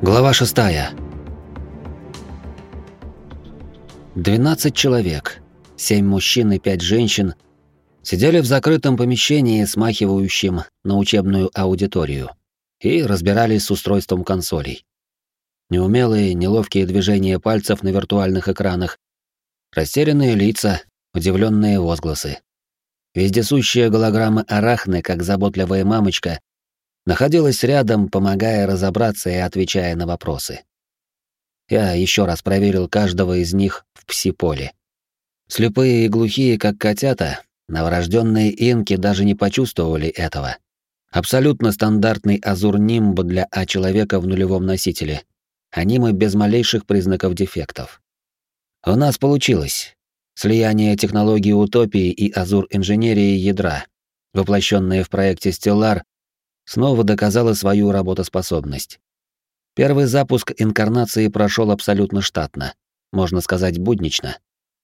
Глава шестая. 12 человек, 7 мужчин и 5 женщин, сидели в закрытом помещении, смахивающем на учебную аудиторию, и разбирались с устройством консолей. Неумелые, неловкие движения пальцев на виртуальных экранах, растерянные лица, удивленные возгласы. Вездесущая голограмма Арахны, как заботливая мамочка, находилась рядом, помогая разобраться и отвечая на вопросы. Я еще раз проверил каждого из них в пси-поле. Слепые и глухие, как котята, новорожденные инки даже не почувствовали этого. Абсолютно стандартный азур-нимб для А-человека в нулевом носителе. Анимы без малейших признаков дефектов. У нас получилось. Слияние технологии утопии и азур-инженерии ядра, воплощенное в проекте Stellar, снова доказало свою работоспособность. Первый запуск инкарнации прошел абсолютно штатно, можно сказать, буднично.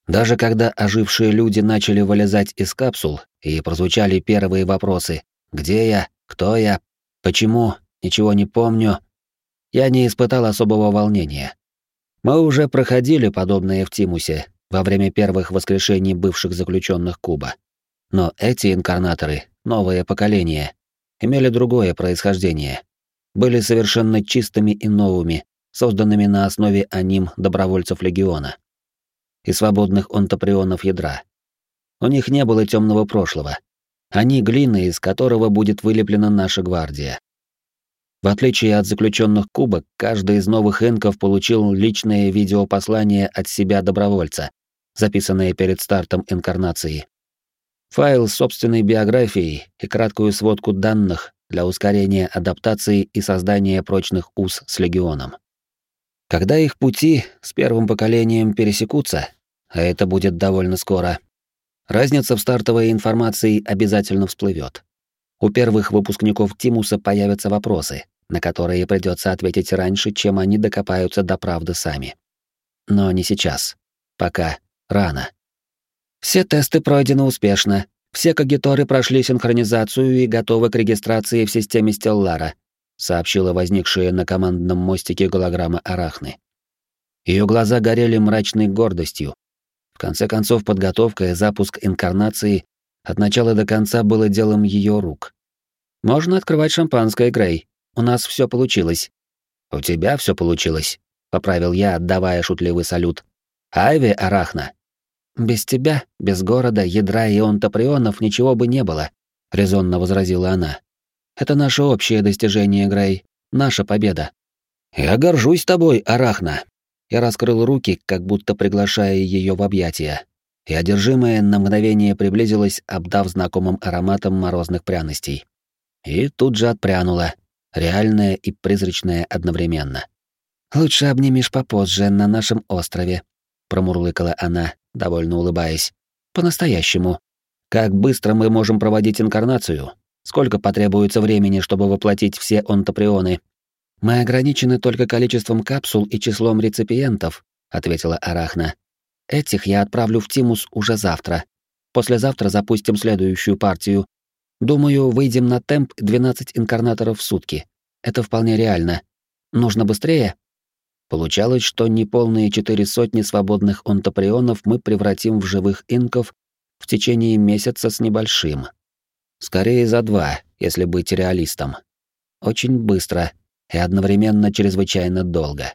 Даже когда ожившие люди начали вылезать из капсул и прозвучали первые вопросы «Где я? Кто я? Почему? Ничего не помню», я не испытал особого волнения. Мы уже проходили подобное в Тимусе во время первых воскрешений бывших заключенных Куба. Но эти инкарнаторы, новое поколение, имели другое происхождение были совершенно чистыми и новыми, созданными на основе аним добровольцев легиона и свободных онтоприонов ядра. У них не было темного прошлого. Они глины, из которого будет вылеплена наша гвардия. В отличие от заключенных кубок, каждый из новых инков получил личное видеопослание от себя добровольца, записанное перед стартом инкарнации. Файл с собственной биографией и краткую сводку данных для ускорения адаптации и создания прочных уз с легионом. Когда их пути с первым поколением пересекутся, а это будет довольно скоро, разница в стартовой информации обязательно всплывет. У первых выпускников Тимуса появятся вопросы, на которые придется ответить раньше, чем они докопаются до правды сами. Но не сейчас. Пока рано. Все тесты пройдены успешно, все кагиторы прошли синхронизацию и готовы к регистрации в системе Стеллара, сообщила возникшая на командном мостике голограмма Арахны. Ее глаза горели мрачной гордостью. В конце концов, подготовка и запуск инкарнации от начала до конца было делом ее рук. Можно открывать шампанское, Грей. У нас все получилось. У тебя все получилось, поправил я, отдавая шутливый салют. Айви Арахна, «Без тебя, без города, ядра и онтоприонов ничего бы не было», — резонно возразила она. «Это наше общее достижение, Грей, наша победа». «Я горжусь тобой, Арахна». Я раскрыл руки, как будто приглашая ее в объятия, и одержимая на мгновение приблизилась, обдав знакомым ароматом морозных пряностей. И тут же отпрянула, реальная и призрачная одновременно. «Лучше обнимешь попозже на нашем острове», — промурлыкала она, довольно улыбаясь. По-настоящему. Как быстро мы можем проводить инкарнацию? Сколько потребуется времени, чтобы воплотить все онтоприоны? Мы ограничены только количеством капсул и числом реципиентов, ответила Арахна. Этих я отправлю в Тимус уже завтра. Послезавтра запустим следующую партию. Думаю, выйдем на темп 12 инкарнаторов в сутки. Это вполне реально. Нужно быстрее? Получалось, что неполные четыре сотни свободных онтоприонов мы превратим в живых инков в течение месяца с небольшим. Скорее за два, если быть реалистом. Очень быстро и одновременно чрезвычайно долго.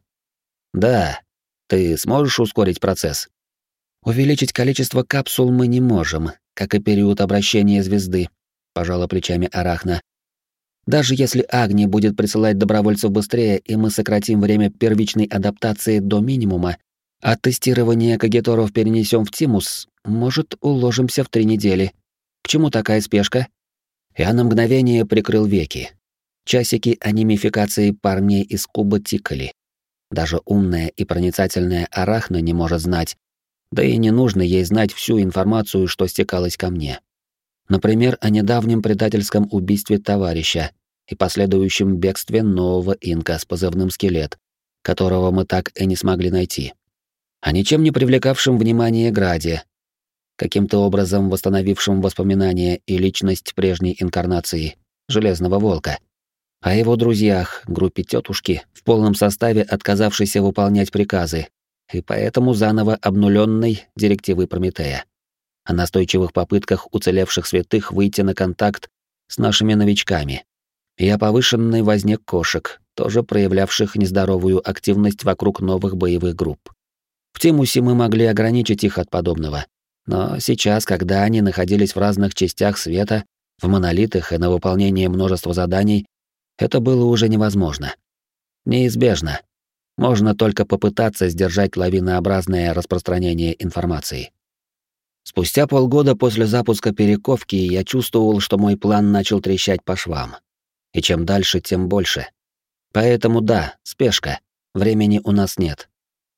Да, ты сможешь ускорить процесс? Увеличить количество капсул мы не можем, как и период обращения звезды, пожала плечами Арахна. Даже если Агни будет присылать добровольцев быстрее, и мы сократим время первичной адаптации до минимума, а тестирование кагиторов перенесем в Тимус, может, уложимся в три недели. К чему такая спешка? Я на мгновение прикрыл веки. Часики анимификации парней из куба тикали. Даже умная и проницательная Арахна не может знать, да и не нужно ей знать всю информацию, что стекалась ко мне. Например, о недавнем предательском убийстве товарища и последующем бегстве нового инка с позывным «Скелет», которого мы так и не смогли найти. О ничем не привлекавшем внимание Граде, каким-то образом восстановившем воспоминания и личность прежней инкарнации, Железного Волка. о его друзьях, группе тетушки, в полном составе отказавшейся выполнять приказы, и поэтому заново обнуленной директивой Прометея. О настойчивых попытках уцелевших святых выйти на контакт с нашими новичками. И о повышенной возне кошек, тоже проявлявших нездоровую активность вокруг новых боевых групп. В Тимусе мы могли ограничить их от подобного. Но сейчас, когда они находились в разных частях света, в монолитах и на выполнение множества заданий, это было уже невозможно. Неизбежно. Можно только попытаться сдержать лавинообразное распространение информации. Спустя полгода после запуска перековки я чувствовал, что мой план начал трещать по швам. И чем дальше, тем больше. Поэтому да, спешка. Времени у нас нет.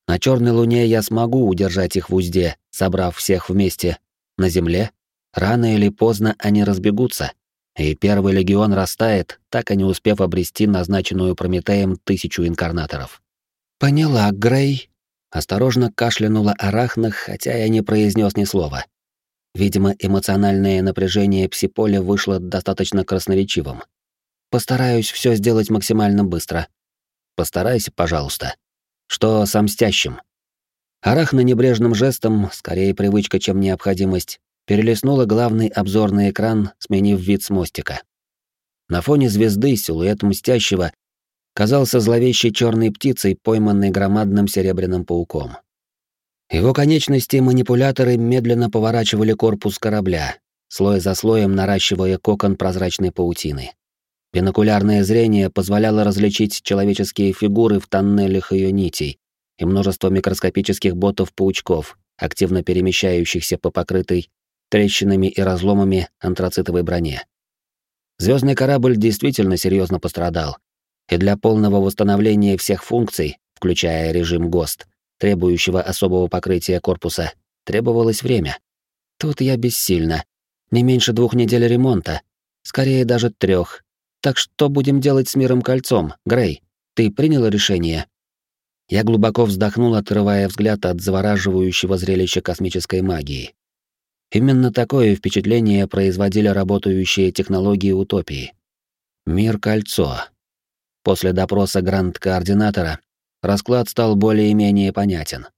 На Черной Луне я смогу удержать их в узде, собрав всех вместе. На Земле рано или поздно они разбегутся, и Первый Легион растает, так и не успев обрести назначенную Прометеем тысячу инкарнаторов. «Поняла, Грей», — осторожно кашлянула Арахна, хотя я не произнес ни слова. Видимо, эмоциональное напряжение псиполя вышло достаточно красноречивым. Постараюсь все сделать максимально быстро. Постарайся, пожалуйста. Что с мстящим? Арахна небрежным жестом, скорее привычка, чем необходимость, перелистнула главный обзорный экран, сменив вид с мостика. На фоне звезды силуэт мстящего казался зловещей черной птицей, пойманной громадным серебряным пауком. Его конечности манипуляторы медленно поворачивали корпус корабля, слой за слоем наращивая кокон прозрачной паутины. Бинокулярное зрение позволяло различить человеческие фигуры в тоннелях ее нитей и множество микроскопических ботов-паучков, активно перемещающихся по покрытой трещинами и разломами антрацитовой броне. Звездный корабль действительно серьезно пострадал, и для полного восстановления всех функций, включая режим ГОСТ, требующего особого покрытия корпуса, требовалось время. Тут я бессильна. Не меньше двух недель ремонта, скорее даже трех. Так что будем делать с миром кольцом, Грей? Ты приняла решение? Я глубоко вздохнул, отрывая взгляд от завораживающего зрелища космической магии. Именно такое впечатление производили работающие технологии утопии. Мир-кольцо. После допроса гранд-координатора расклад стал более-менее понятен.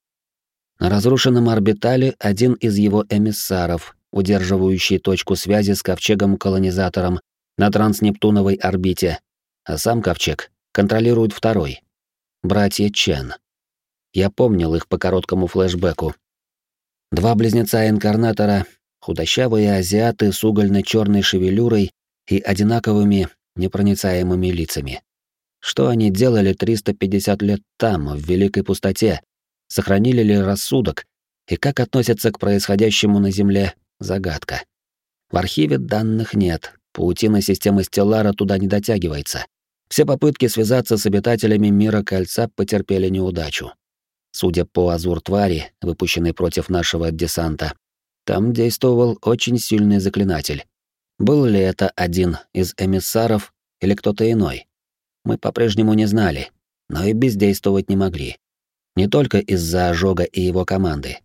На разрушенном орбитале один из его эмиссаров, удерживающий точку связи с ковчегом-колонизатором на транснептуновой орбите, а сам ковчег контролирует второй. Братья Чен. Я помнил их по короткому флешбеку, Два близнеца-инкарнатора, худощавые азиаты с угольно-черной шевелюрой и одинаковыми непроницаемыми лицами. Что они делали 350 лет там, в Великой Пустоте? Сохранили ли рассудок? И как относятся к происходящему на Земле? Загадка. В архиве данных нет, паутина системы Стеллара туда не дотягивается. Все попытки связаться с обитателями мира кольца потерпели неудачу. Судя по азур твари, выпущенной против нашего десанта, там действовал очень сильный заклинатель. Был ли это один из эмиссаров или кто-то иной? Мы по-прежнему не знали, но и бездействовать не могли. Не только из-за ожога и его команды.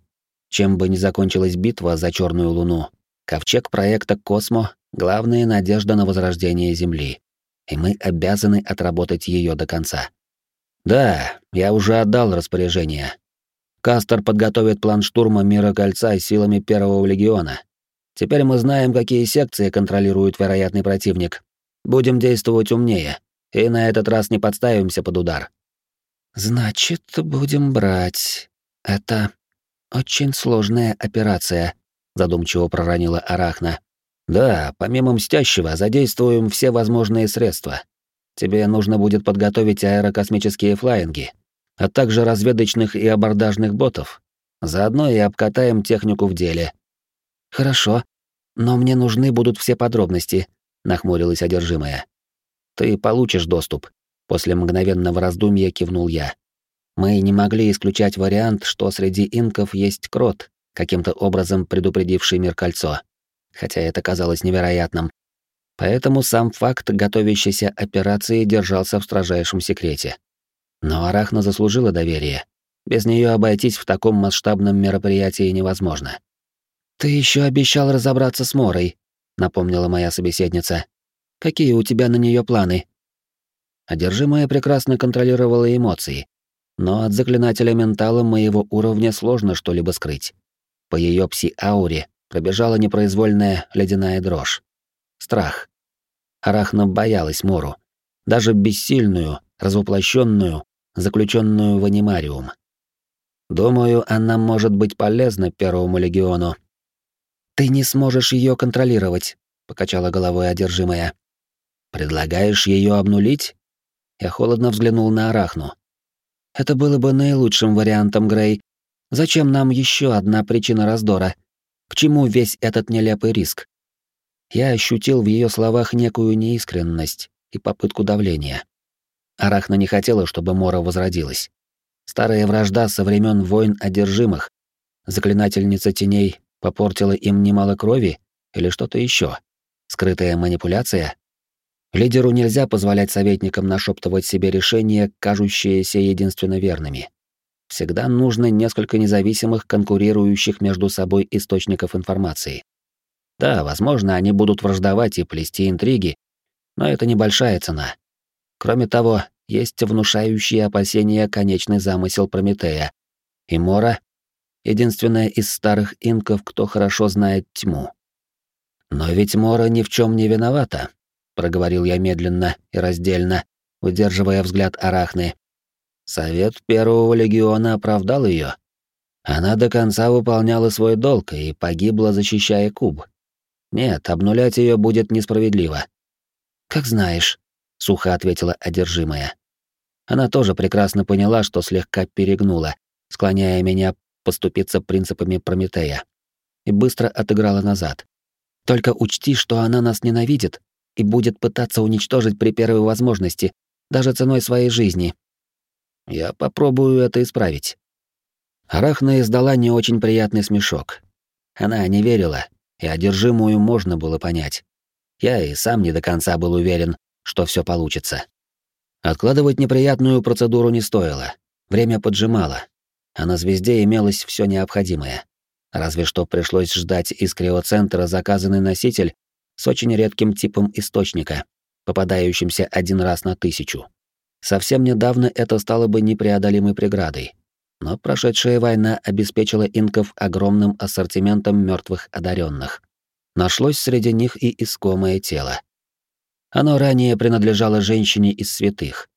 Чем бы ни закончилась битва за Черную Луну, ковчег проекта «Космо» — главная надежда на возрождение Земли, и мы обязаны отработать ее до конца. Да, я уже отдал распоряжение. Кастер подготовит план штурма Мира Кольца силами Первого Легиона. Теперь мы знаем, какие секции контролирует вероятный противник. Будем действовать умнее, и на этот раз не подставимся под удар. Значит, будем брать. Это очень сложная операция, задумчиво проронила Арахна. Да, помимо мстящего, задействуем все возможные средства. Тебе нужно будет подготовить аэрокосмические флайинги, а также разведочных и абордажных ботов. Заодно и обкатаем технику в деле. Хорошо, но мне нужны будут все подробности, нахмурилась одержимая. Ты получишь доступ. После мгновенного раздумья кивнул я. Мы не могли исключать вариант, что среди инков есть крот, каким-то образом предупредивший мир кольцо. Хотя это казалось невероятным, Поэтому сам факт готовящейся операции держался в строжайшем секрете. Но Арахна заслужила доверие. Без нее обойтись в таком масштабном мероприятии невозможно. «Ты еще обещал разобраться с Морой», — напомнила моя собеседница. «Какие у тебя на нее планы?» Одержимая прекрасно контролировала эмоции, но от заклинателя ментала моего уровня сложно что-либо скрыть. По ее пси-ауре пробежала непроизвольная ледяная дрожь. Страх. Арахна боялась Мору. Даже бессильную, развоплощенную, заключенную в анимариум. Думаю, она может быть полезна Первому легиону. Ты не сможешь ее контролировать, покачала головой одержимая. Предлагаешь ее обнулить? Я холодно взглянул на Арахну. Это было бы наилучшим вариантом, Грей. Зачем нам еще одна причина раздора? К чему весь этот нелепый риск? Я ощутил в ее словах некую неискренность и попытку давления. Арахна не хотела, чтобы Мора возродилась. Старая вражда со времен войн одержимых. Заклинательница теней попортила им немало крови или что-то еще. Скрытая манипуляция? Лидеру нельзя позволять советникам нашептывать себе решения, кажущиеся единственно верными. Всегда нужно несколько независимых, конкурирующих между собой источников информации. Да, возможно, они будут враждовать и плести интриги, но это небольшая цена. Кроме того, есть внушающие опасения конечный замысел Прометея. И Мора — единственная из старых инков, кто хорошо знает тьму. Но ведь Мора ни в чем не виновата, проговорил я медленно и раздельно, удерживая взгляд Арахны. Совет Первого легиона оправдал ее. Она до конца выполняла свой долг и погибла, защищая куб. Нет, обнулять ее будет несправедливо. Как знаешь, сухо ответила одержимая. Она тоже прекрасно поняла, что слегка перегнула, склоняя меня поступиться принципами Прометея, и быстро отыграла назад. Только учти, что она нас ненавидит и будет пытаться уничтожить при первой возможности, даже ценой своей жизни. Я попробую это исправить. Арахна издала не очень приятный смешок. Она не верила, и одержимую можно было понять. Я и сам не до конца был уверен, что все получится. Откладывать неприятную процедуру не стоило. Время поджимало, а на звезде имелось все необходимое. Разве что пришлось ждать из криоцентра заказанный носитель с очень редким типом источника, попадающимся один раз на тысячу. Совсем недавно это стало бы непреодолимой преградой, но прошедшая война обеспечила инков огромным ассортиментом мертвых одаренных. Нашлось среди них и искомое тело. Оно ранее принадлежало женщине из святых.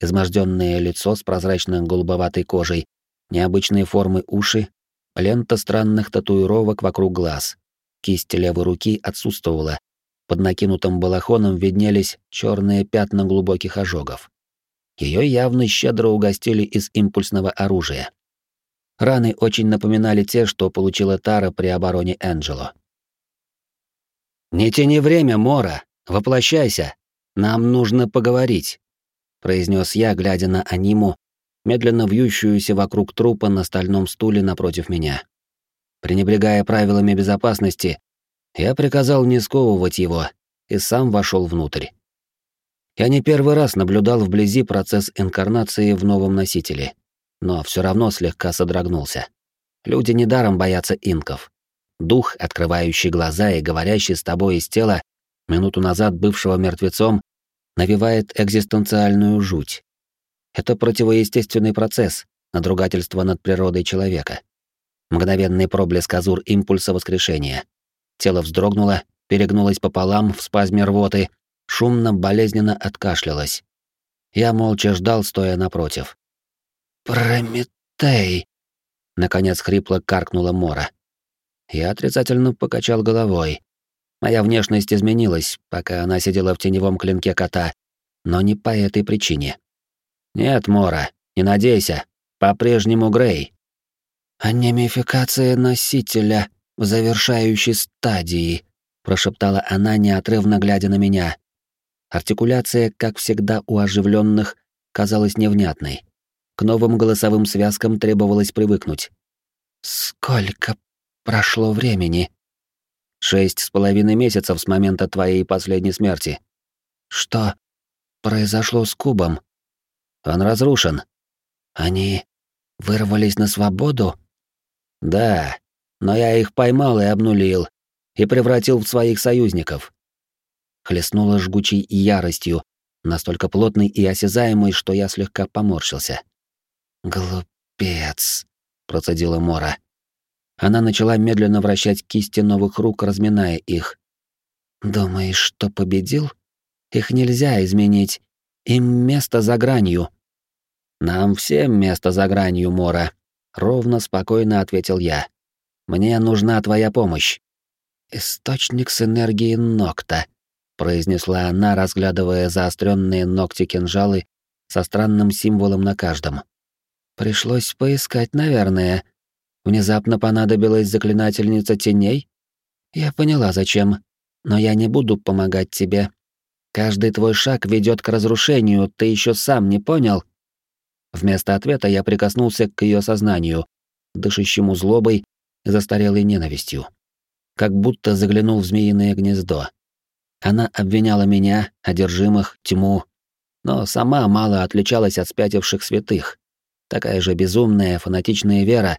Изможденное лицо с прозрачной голубоватой кожей, необычные формы уши, лента странных татуировок вокруг глаз, Кисть левой руки отсутствовала. Под накинутым балахоном виднелись черные пятна глубоких ожогов. Ее явно щедро угостили из импульсного оружия. Раны очень напоминали те, что получила Тара при обороне Энджело. «Не тяни время, Мора! Воплощайся! Нам нужно поговорить!» произнес я, глядя на аниму, медленно вьющуюся вокруг трупа на стальном стуле напротив меня. Пренебрегая правилами безопасности, я приказал не сковывать его и сам вошел внутрь. Я не первый раз наблюдал вблизи процесс инкарнации в новом носителе, но все равно слегка содрогнулся. Люди недаром боятся инков. Дух, открывающий глаза и говорящий с тобой из тела, минуту назад бывшего мертвецом, навевает экзистенциальную жуть. Это противоестественный процесс, надругательство над природой человека. Мгновенный проблеск азур импульса воскрешения. Тело вздрогнуло, перегнулось пополам в спазме рвоты, шумно, болезненно откашлялось. Я молча ждал, стоя напротив. «Прометей!» — наконец хрипло каркнула Мора. Я отрицательно покачал головой. Моя внешность изменилась, пока она сидела в теневом клинке кота, но не по этой причине. «Нет, Мора, не надейся. По-прежнему Грей. «Анемификация носителя в завершающей стадии», прошептала она, неотрывно глядя на меня. Артикуляция, как всегда у оживленных, казалась невнятной. К новым голосовым связкам требовалось привыкнуть. «Сколько прошло времени?» «Шесть с половиной месяцев с момента твоей последней смерти». «Что произошло с кубом?» «Он разрушен». «Они вырвались на свободу?» Да, но я их поймал и обнулил, и превратил в своих союзников. Хлестнула жгучей яростью, настолько плотный и осязаемый, что я слегка поморщился. «Глупец», — процедила Мора. Она начала медленно вращать кисти новых рук, разминая их. «Думаешь, что победил? Их нельзя изменить. Им место за гранью». «Нам всем место за гранью, Мора», — ровно, спокойно ответил я. «Мне нужна твоя помощь». «Источник с энергией Нокта», — произнесла она, разглядывая заостренные ногти-кинжалы со странным символом на каждом. «Пришлось поискать, наверное. Внезапно понадобилась заклинательница теней? Я поняла, зачем. Но я не буду помогать тебе. Каждый твой шаг ведет к разрушению, ты еще сам не понял?» Вместо ответа я прикоснулся к ее сознанию, дышащему злобой и застарелой ненавистью. Как будто заглянул в змеиное гнездо. Она обвиняла меня, одержимых, тьму, но сама мало отличалась от спятивших святых. Такая же безумная, фанатичная вера,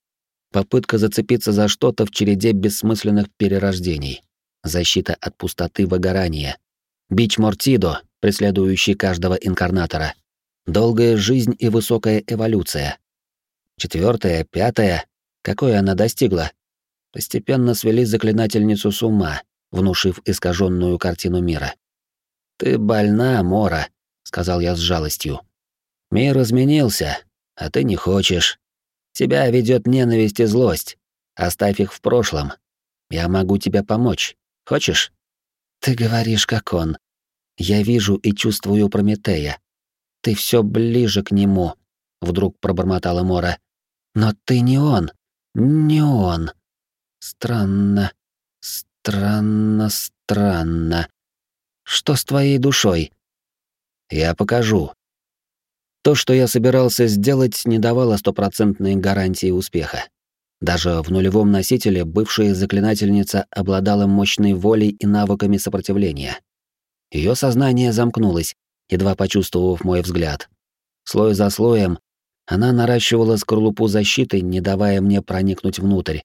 попытка зацепиться за что-то в череде бессмысленных перерождений, защита от пустоты выгорания, бич Мортидо, преследующий каждого инкарнатора, долгая жизнь и высокая эволюция. Четвертая, пятая, какой она достигла? Постепенно свели заклинательницу с ума, внушив искаженную картину мира. «Ты больна, Мора», — сказал я с жалостью. «Мир изменился, а ты не хочешь. Тебя ведет ненависть и злость. Оставь их в прошлом. Я могу тебе помочь. Хочешь?» «Ты говоришь, как он. Я вижу и чувствую Прометея. Ты все ближе к нему», — вдруг пробормотала Мора. «Но ты не он. Не он. Странно. Странно, странно. Что с твоей душой? Я покажу. То, что я собирался сделать, не давало стопроцентной гарантии успеха. Даже в нулевом носителе бывшая заклинательница обладала мощной волей и навыками сопротивления. Ее сознание замкнулось, едва почувствовав мой взгляд. Слой за слоем она наращивала скорлупу защиты, не давая мне проникнуть внутрь,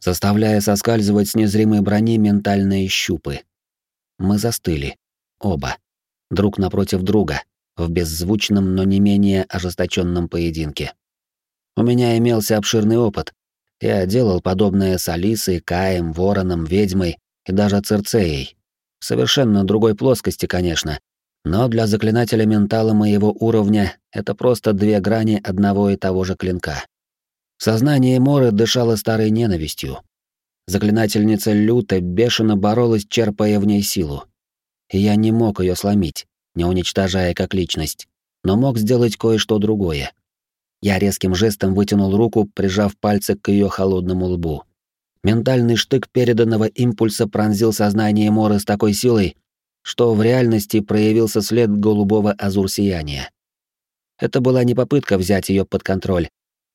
заставляя соскальзывать с незримой брони ментальные щупы. Мы застыли. Оба. Друг напротив друга, в беззвучном, но не менее ожесточенном поединке. У меня имелся обширный опыт. Я делал подобное с Алисой, Каем, Вороном, Ведьмой и даже Церцеей. В совершенно другой плоскости, конечно. Но для заклинателя ментала моего уровня это просто две грани одного и того же клинка. Сознание Моры дышало старой ненавистью. Заклинательница люто, бешено боролась, черпая в ней силу. И я не мог ее сломить, не уничтожая как личность, но мог сделать кое-что другое. Я резким жестом вытянул руку, прижав пальцы к ее холодному лбу. Ментальный штык переданного импульса пронзил сознание Моры с такой силой, что в реальности проявился след голубого азур-сияния. Это была не попытка взять ее под контроль,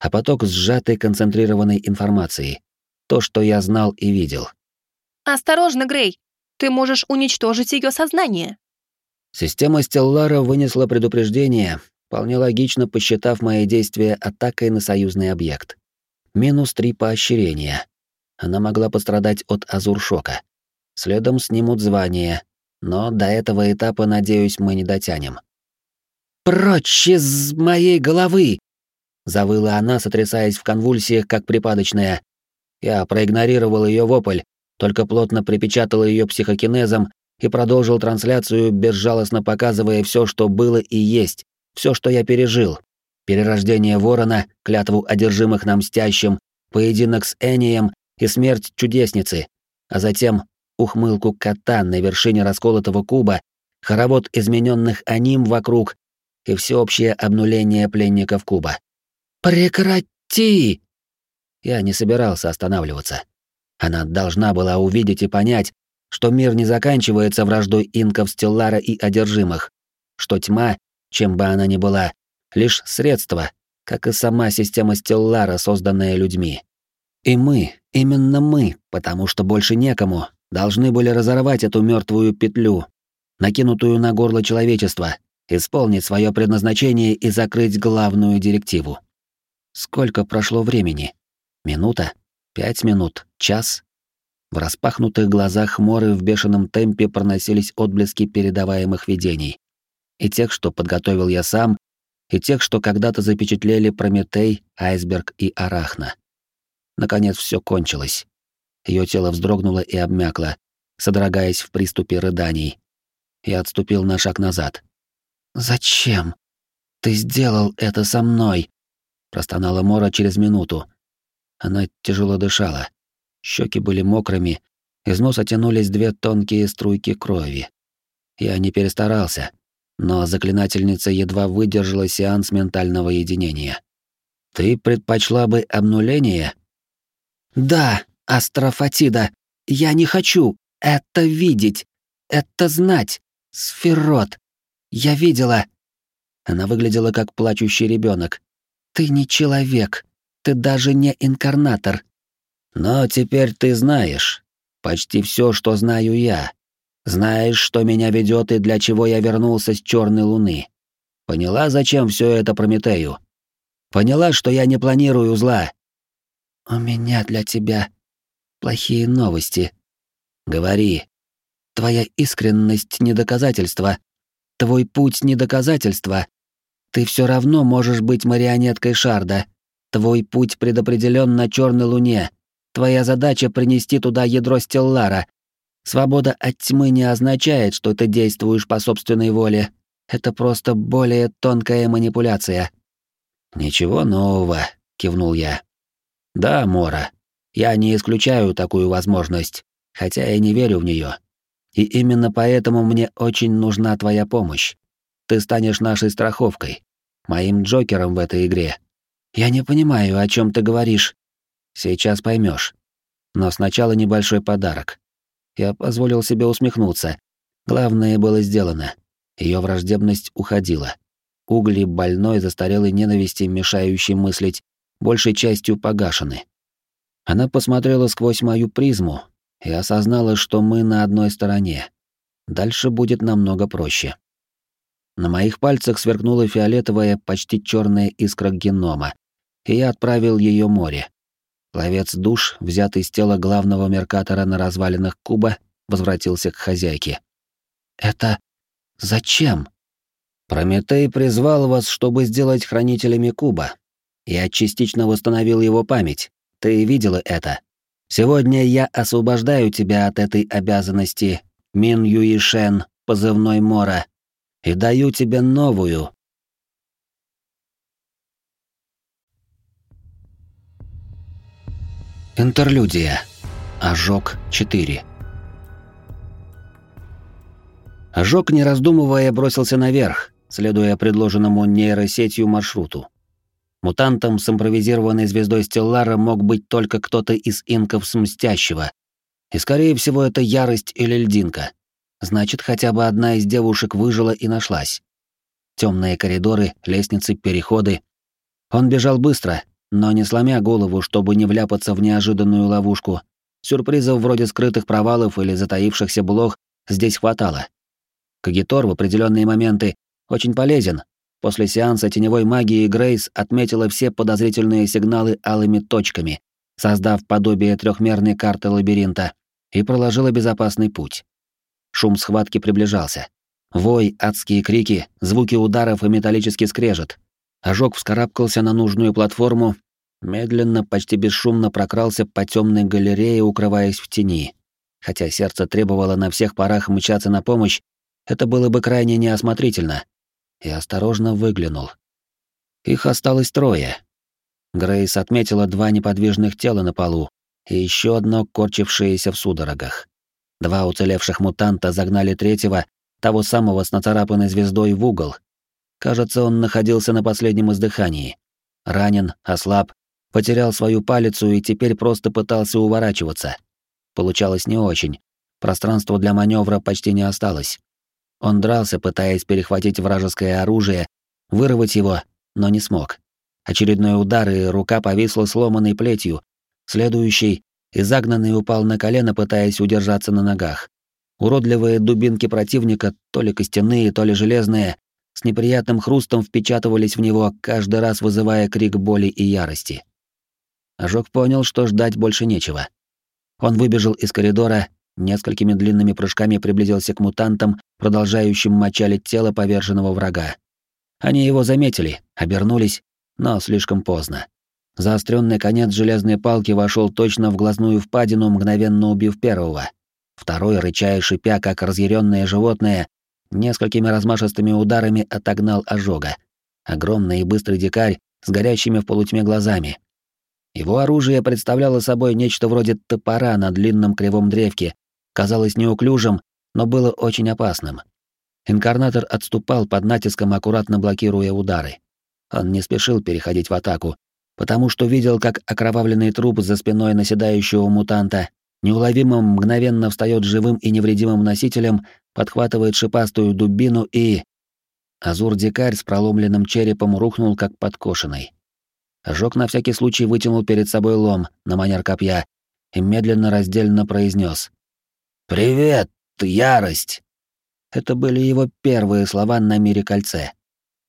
а поток сжатой концентрированной информации. То, что я знал и видел. «Осторожно, Грей! Ты можешь уничтожить ее сознание!» Система Стеллара вынесла предупреждение, вполне логично посчитав мои действия атакой на союзный объект. Минус три поощрения. Она могла пострадать от азуршока. Следом снимут звание, но до этого этапа, надеюсь, мы не дотянем. «Прочь из моей головы!» Завыла она, сотрясаясь в конвульсиях, как припадочная. Я проигнорировал ее вопль, только плотно припечатал ее психокинезом и продолжил трансляцию, безжалостно показывая все, что было и есть, все, что я пережил. Перерождение ворона, клятву одержимых нам мстящим, поединок с Энием и смерть чудесницы, а затем ухмылку кота на вершине расколотого куба, хоровод измененных аним вокруг и всеобщее обнуление пленников куба. «Прекрати!» Я не собирался останавливаться. Она должна была увидеть и понять, что мир не заканчивается враждой инков Стеллара и одержимых, что тьма, чем бы она ни была, лишь средство, как и сама система Стеллара, созданная людьми. И мы, именно мы, потому что больше некому, должны были разорвать эту мертвую петлю, накинутую на горло человечества, исполнить свое предназначение и закрыть главную директиву. Сколько прошло времени? Минута? Пять минут? Час? В распахнутых глазах Моры в бешеном темпе проносились отблески передаваемых видений. И тех, что подготовил я сам, и тех, что когда-то запечатлели Прометей, Айсберг и Арахна. Наконец все кончилось. Ее тело вздрогнуло и обмякло, содрогаясь в приступе рыданий. Я отступил на шаг назад. «Зачем? Ты сделал это со мной!» Простонала Мора через минуту. Она тяжело дышала. Щеки были мокрыми, из носа тянулись две тонкие струйки крови. Я не перестарался, но заклинательница едва выдержала сеанс ментального единения. «Ты предпочла бы обнуление?» «Да, Астрофатида, я не хочу это видеть, это знать, Сферот. Я видела...» Она выглядела как плачущий ребенок. «Ты не человек, ты даже не инкарнатор». «Но теперь ты знаешь почти все, что знаю я. Знаешь, что меня ведет и для чего я вернулся с Черной Луны. Поняла, зачем все это Прометею? Поняла, что я не планирую зла. У меня для тебя плохие новости. Говори. Твоя искренность не доказательство. Твой путь не доказательство. Ты все равно можешь быть марионеткой Шарда. Твой путь предопределен на Черной Луне. Твоя задача принести туда ядро Стеллара, Свобода от тьмы не означает, что ты действуешь по собственной воле. Это просто более тонкая манипуляция. Ничего нового, кивнул я. Да, Мора. Я не исключаю такую возможность, хотя и не верю в нее. И именно поэтому мне очень нужна твоя помощь. Ты станешь нашей страховкой, моим Джокером в этой игре. Я не понимаю, о чем ты говоришь. Сейчас поймешь. Но сначала небольшой подарок. Я позволил себе усмехнуться. Главное было сделано. Ее враждебность уходила. Угли больной застарелой ненависти, мешающей мыслить, большей частью погашены. Она посмотрела сквозь мою призму и осознала, что мы на одной стороне. Дальше будет намного проще. На моих пальцах сверкнула фиолетовая, почти черная искра генома, и я отправил ее море. Ловец душ, взятый с тела главного меркатора на развалинах куба, возвратился к хозяйке. «Это... зачем?» «Прометей призвал вас, чтобы сделать хранителями куба. Я частично восстановил его память. Ты видела это? Сегодня я освобождаю тебя от этой обязанности, Мин Юишен, позывной Мора, и даю тебе новую, Интерлюдия. Ожог 4. Ожог, не раздумывая, бросился наверх, следуя предложенному нейросетью маршруту. Мутантом с импровизированной звездой Стеллара мог быть только кто-то из инков с Мстящего. И, скорее всего, это Ярость или Льдинка. Значит, хотя бы одна из девушек выжила и нашлась. Темные коридоры, лестницы, переходы. Он бежал быстро, но не сломя голову, чтобы не вляпаться в неожиданную ловушку. Сюрпризов вроде скрытых провалов или затаившихся блох здесь хватало. Кагитор в определенные моменты очень полезен. После сеанса теневой магии Грейс отметила все подозрительные сигналы алыми точками, создав подобие трехмерной карты лабиринта, и проложила безопасный путь. Шум схватки приближался. Вой, адские крики, звуки ударов и металлический скрежет. Ожог вскарабкался на нужную платформу, медленно, почти бесшумно прокрался по темной галерее, укрываясь в тени. Хотя сердце требовало на всех парах мчаться на помощь, это было бы крайне неосмотрительно. И осторожно выглянул. Их осталось трое. Грейс отметила два неподвижных тела на полу и еще одно корчившееся в судорогах. Два уцелевших мутанта загнали третьего, того самого с нацарапанной звездой, в угол, Кажется, он находился на последнем издыхании. Ранен, ослаб, потерял свою палицу и теперь просто пытался уворачиваться. Получалось не очень. Пространства для маневра почти не осталось. Он дрался, пытаясь перехватить вражеское оружие, вырвать его, но не смог. Очередной удар, и рука повисла сломанной плетью. Следующий, и загнанный упал на колено, пытаясь удержаться на ногах. Уродливые дубинки противника, то ли костяные, то ли железные, с неприятным хрустом впечатывались в него, каждый раз вызывая крик боли и ярости. Ожог понял, что ждать больше нечего. Он выбежал из коридора несколькими длинными прыжками приблизился к мутантам, продолжающим мочалить тело поверженного врага. Они его заметили, обернулись, но слишком поздно. Заостренный конец железной палки вошел точно в глазную впадину, мгновенно убив первого. Второй, рыча и шипя, как разъяренное животное, несколькими размашистыми ударами отогнал ожога. Огромный и быстрый дикарь с горящими в полутьме глазами. Его оружие представляло собой нечто вроде топора на длинном кривом древке, казалось неуклюжим, но было очень опасным. Инкарнатор отступал под натиском, аккуратно блокируя удары. Он не спешил переходить в атаку, потому что видел, как окровавленный труп за спиной наседающего мутанта неуловимым мгновенно встает живым и невредимым носителем, подхватывает шипастую дубину и... Азур-дикарь с проломленным черепом рухнул, как подкошенный. Ожог на всякий случай вытянул перед собой лом на манер копья и медленно раздельно произнес: «Привет, ярость!» Это были его первые слова на мире кольце.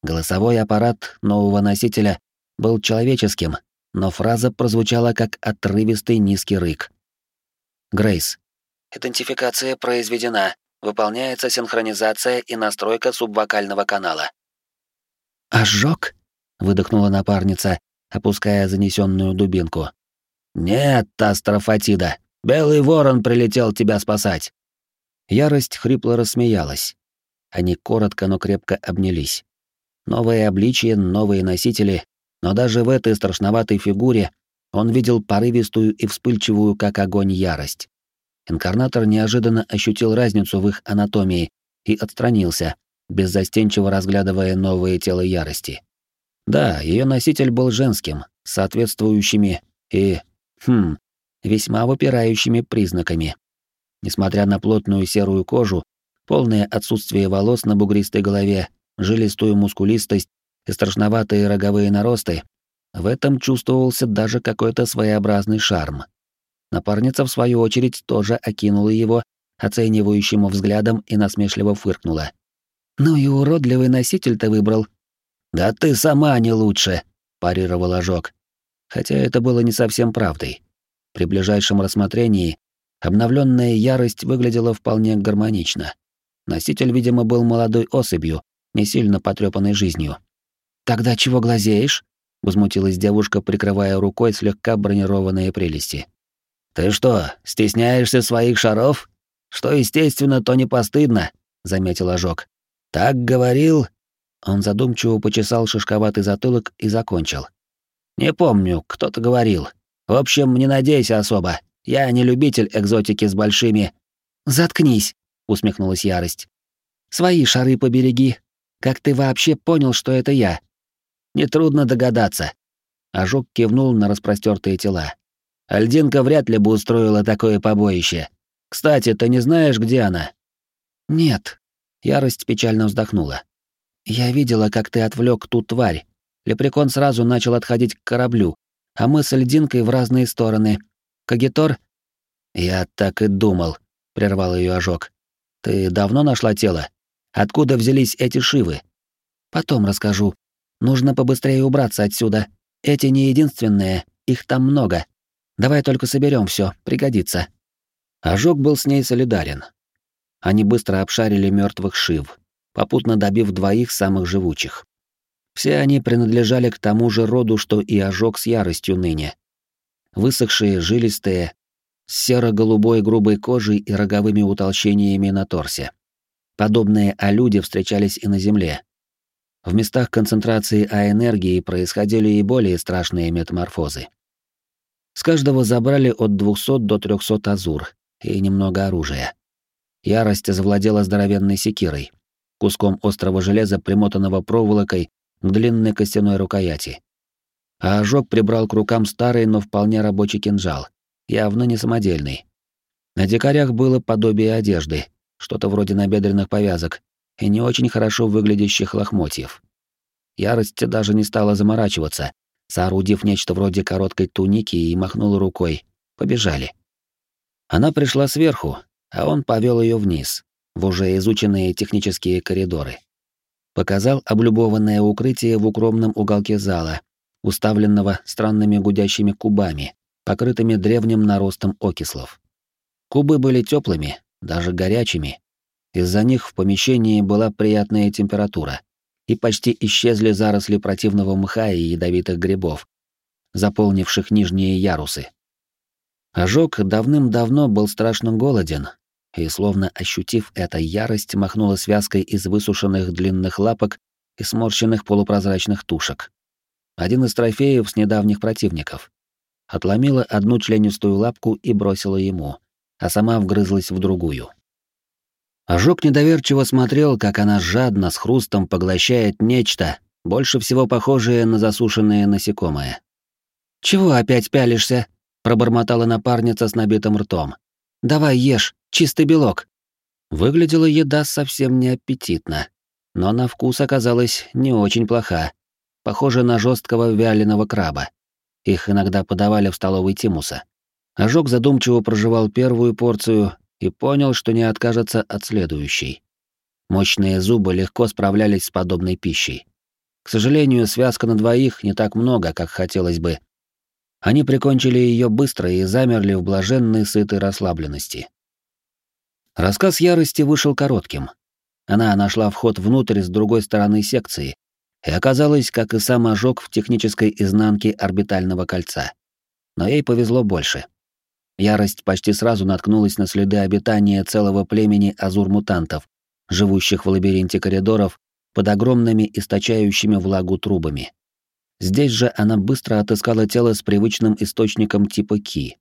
Голосовой аппарат нового носителя был человеческим, но фраза прозвучала как отрывистый низкий рык. Грейс. Идентификация произведена. Выполняется синхронизация и настройка субвокального канала. «Ожог?» — выдохнула напарница, опуская занесенную дубинку. «Нет, Астрофатида, Белый ворон прилетел тебя спасать!» Ярость хрипло рассмеялась. Они коротко, но крепко обнялись. Новое обличие, новые носители, но даже в этой страшноватой фигуре он видел порывистую и вспыльчивую, как огонь, ярость. Инкарнатор неожиданно ощутил разницу в их анатомии и отстранился, беззастенчиво разглядывая новое тело ярости. Да, ее носитель был женским, соответствующими и, хм, весьма выпирающими признаками. Несмотря на плотную серую кожу, полное отсутствие волос на бугристой голове, жилистую мускулистость и страшноватые роговые наросты, в этом чувствовался даже какой-то своеобразный шарм. Напарница, в свою очередь, тоже окинула его оценивающим взглядом и насмешливо фыркнула. «Ну и уродливый носитель ты выбрал». «Да ты сама не лучше», — парировал ожог. Хотя это было не совсем правдой. При ближайшем рассмотрении обновленная ярость выглядела вполне гармонично. Носитель, видимо, был молодой особью, не сильно потрепанной жизнью. «Тогда чего глазеешь?» — возмутилась девушка, прикрывая рукой слегка бронированные прелести. «Ты что, стесняешься своих шаров? Что естественно, то не постыдно», — заметил ожог. «Так говорил...» Он задумчиво почесал шишковатый затылок и закончил. «Не помню, кто-то говорил. В общем, не надейся особо. Я не любитель экзотики с большими...» «Заткнись», — усмехнулась ярость. «Свои шары побереги. Как ты вообще понял, что это я?» Нетрудно догадаться. Ожог кивнул на распростертые тела. Альдинка вряд ли бы устроила такое побоище. Кстати, ты не знаешь, где она? Нет. Ярость печально вздохнула. Я видела, как ты отвлек ту тварь. Лепрекон сразу начал отходить к кораблю, а мы с Альдинкой в разные стороны. Кагитор? Я так и думал, прервал ее ожог. Ты давно нашла тело? Откуда взялись эти шивы? Потом расскажу. Нужно побыстрее убраться отсюда. Эти не единственные, их там много. Давай только соберем все, пригодится. Ожог был с ней солидарен. Они быстро обшарили мертвых шив, попутно добив двоих самых живучих. Все они принадлежали к тому же роду, что и ожог с яростью ныне. Высохшие, жилистые, с серо-голубой грубой кожей и роговыми утолщениями на торсе. Подобные алюди встречались и на Земле, в местах концентрации А-энергии происходили и более страшные метаморфозы. С каждого забрали от 200 до 300 азур и немного оружия. Ярость завладела здоровенной секирой, куском острого железа, примотанного проволокой к длинной костяной рукояти. А ожог прибрал к рукам старый, но вполне рабочий кинжал, явно не самодельный. На дикарях было подобие одежды, что-то вроде набедренных повязок, и не очень хорошо выглядящих лохмотьев. Ярость даже не стала заморачиваться, соорудив нечто вроде короткой туники и махнула рукой. Побежали. Она пришла сверху, а он повел ее вниз, в уже изученные технические коридоры. Показал облюбованное укрытие в укромном уголке зала, уставленного странными гудящими кубами, покрытыми древним наростом окислов. Кубы были теплыми, даже горячими. Из-за них в помещении была приятная температура, и почти исчезли заросли противного мха и ядовитых грибов, заполнивших нижние ярусы. Ожог давным-давно был страшно голоден, и, словно ощутив это, ярость махнула связкой из высушенных длинных лапок и сморщенных полупрозрачных тушек. Один из трофеев с недавних противников. Отломила одну членистую лапку и бросила ему, а сама вгрызлась в другую. Ожог недоверчиво смотрел, как она жадно, с хрустом поглощает нечто, больше всего похожее на засушенное насекомое. «Чего опять пялишься?» — пробормотала напарница с набитым ртом. «Давай ешь, чистый белок». Выглядела еда совсем неаппетитно, но на вкус оказалась не очень плоха, похожа на жесткого вяленого краба. Их иногда подавали в столовой Тимуса. Ожог задумчиво проживал первую порцию и понял, что не откажется от следующей. Мощные зубы легко справлялись с подобной пищей. К сожалению, связка на двоих не так много, как хотелось бы. Они прикончили ее быстро и замерли в блаженной сытой расслабленности. Рассказ ярости вышел коротким. Она нашла вход внутрь с другой стороны секции и оказалась, как и сам ожог, в технической изнанке орбитального кольца. Но ей повезло больше. Ярость почти сразу наткнулась на следы обитания целого племени азур-мутантов, живущих в лабиринте коридоров под огромными источающими влагу трубами. Здесь же она быстро отыскала тело с привычным источником типа Ки.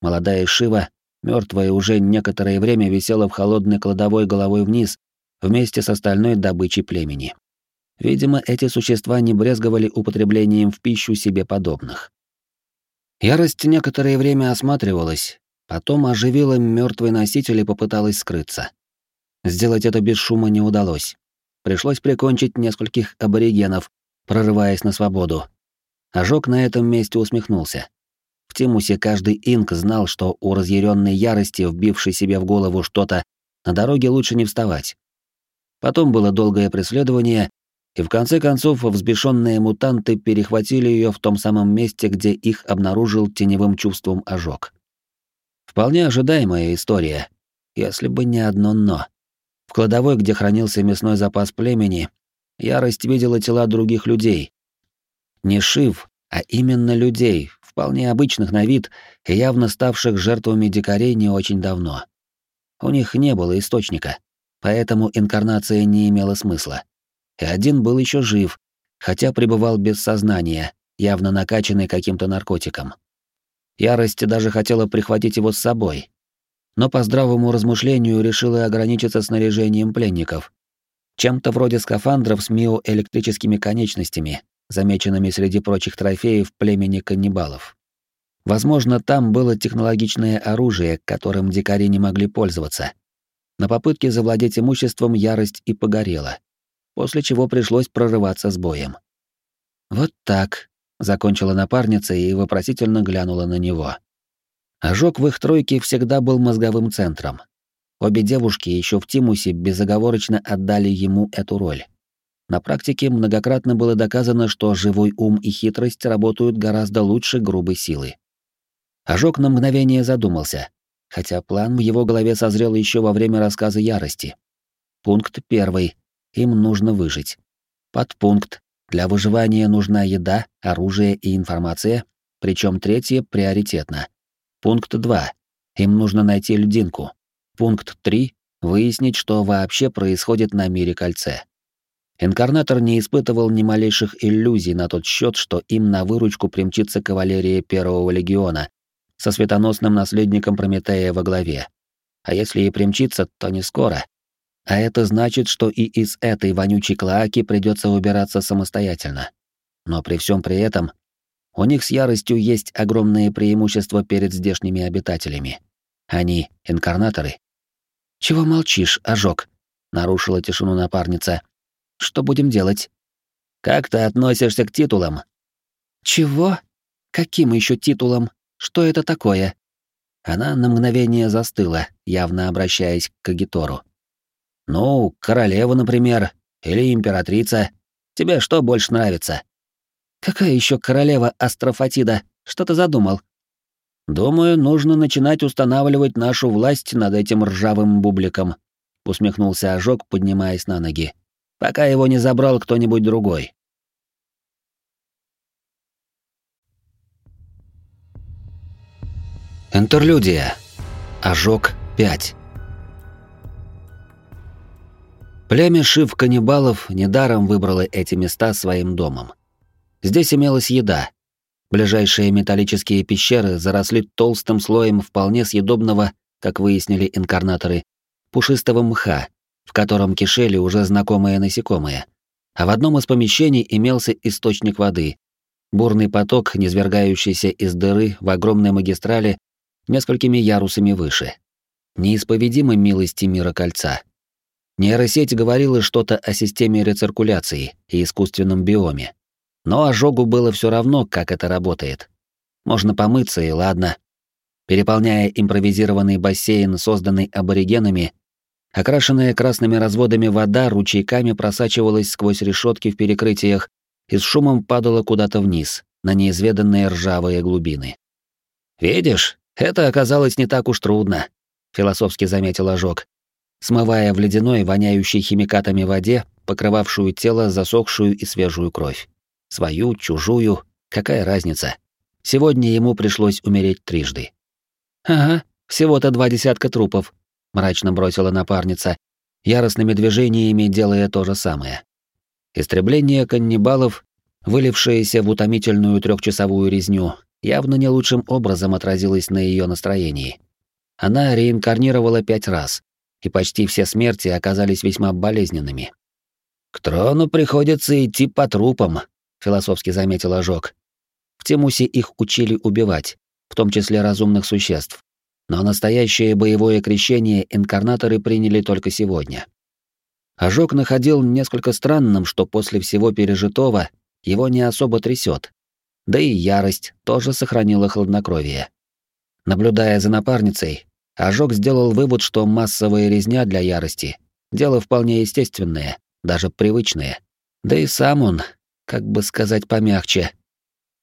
Молодая Шива, мертвая уже некоторое время, висела в холодной кладовой головой вниз вместе с остальной добычей племени. Видимо, эти существа не брезговали употреблением в пищу себе подобных. Ярость некоторое время осматривалась, потом оживила мертвый носитель и попыталась скрыться. Сделать это без шума не удалось. Пришлось прикончить нескольких аборигенов, прорываясь на свободу. Ожог на этом месте усмехнулся. В Тимусе каждый инк знал, что у разъяренной ярости, вбившей себе в голову что-то, на дороге лучше не вставать. Потом было долгое преследование, и в конце концов взбешенные мутанты перехватили ее в том самом месте, где их обнаружил теневым чувством ожог. Вполне ожидаемая история, если бы не одно «но». В кладовой, где хранился мясной запас племени, ярость видела тела других людей. Не шив, а именно людей, вполне обычных на вид и явно ставших жертвами дикарей не очень давно. У них не было источника, поэтому инкарнация не имела смысла и один был еще жив, хотя пребывал без сознания, явно накачанный каким-то наркотиком. Ярость даже хотела прихватить его с собой, но по здравому размышлению решила ограничиться снаряжением пленников. Чем-то вроде скафандров с миоэлектрическими конечностями, замеченными среди прочих трофеев племени каннибалов. Возможно, там было технологичное оружие, которым дикари не могли пользоваться. На попытке завладеть имуществом ярость и погорела после чего пришлось прорываться с боем. «Вот так», — закончила напарница и вопросительно глянула на него. Ожог в их тройке всегда был мозговым центром. Обе девушки еще в Тимусе безоговорочно отдали ему эту роль. На практике многократно было доказано, что живой ум и хитрость работают гораздо лучше грубой силы. Ожог на мгновение задумался, хотя план в его голове созрел еще во время рассказа ярости. Пункт первый. Им нужно выжить. Подпункт. Для выживания нужна еда, оружие и информация, причем третье приоритетно. Пункт 2. Им нужно найти льдинку. Пункт 3. Выяснить, что вообще происходит на мире кольце. Инкарнатор не испытывал ни малейших иллюзий на тот счет, что им на выручку примчится кавалерия Первого легиона со светоносным наследником Прометея во главе. А если и примчится, то не скоро. А это значит, что и из этой вонючей клоаки придется выбираться самостоятельно. Но при всем при этом у них с яростью есть огромные преимущества перед здешними обитателями. Они — инкарнаторы. «Чего молчишь, ожог?» — нарушила тишину напарница. «Что будем делать?» «Как ты относишься к титулам?» «Чего? Каким еще титулам? Что это такое?» Она на мгновение застыла, явно обращаясь к Кагитору. Ну, королева, например, или императрица. Тебе что больше нравится? Какая еще королева Астрофатида? Что ты задумал? Думаю, нужно начинать устанавливать нашу власть над этим ржавым бубликом, усмехнулся Ожог, поднимаясь на ноги. Пока его не забрал кто-нибудь другой. Интерлюдия. Ожог 5. Племя Шив-каннибалов недаром выбрало эти места своим домом. Здесь имелась еда. Ближайшие металлические пещеры заросли толстым слоем вполне съедобного, как выяснили инкарнаторы, пушистого мха, в котором кишели уже знакомые насекомые. А в одном из помещений имелся источник воды, бурный поток, низвергающийся из дыры в огромной магистрали несколькими ярусами выше. Неисповедимы милости мира кольца. Нейросеть говорила что-то о системе рециркуляции и искусственном биоме. Но ожогу было все равно, как это работает. Можно помыться и ладно. Переполняя импровизированный бассейн, созданный аборигенами, окрашенная красными разводами вода ручейками просачивалась сквозь решетки в перекрытиях и с шумом падала куда-то вниз, на неизведанные ржавые глубины. «Видишь, это оказалось не так уж трудно», — философски заметил ожог, смывая в ледяной, воняющей химикатами воде, покрывавшую тело засохшую и свежую кровь. Свою, чужую, какая разница? Сегодня ему пришлось умереть трижды. «Ага, всего-то два десятка трупов», — мрачно бросила напарница, яростными движениями делая то же самое. Истребление каннибалов, вылившееся в утомительную трехчасовую резню, явно не лучшим образом отразилось на ее настроении. Она реинкарнировала пять раз, и почти все смерти оказались весьма болезненными. «К трону приходится идти по трупам», — философски заметил Ожог. В Тимусе их учили убивать, в том числе разумных существ. Но настоящее боевое крещение инкарнаторы приняли только сегодня. Ожог находил несколько странным, что после всего пережитого его не особо трясет, да и ярость тоже сохранила хладнокровие. Наблюдая за напарницей, Ожог сделал вывод, что массовая резня для ярости — дело вполне естественное, даже привычное. Да и сам он, как бы сказать помягче.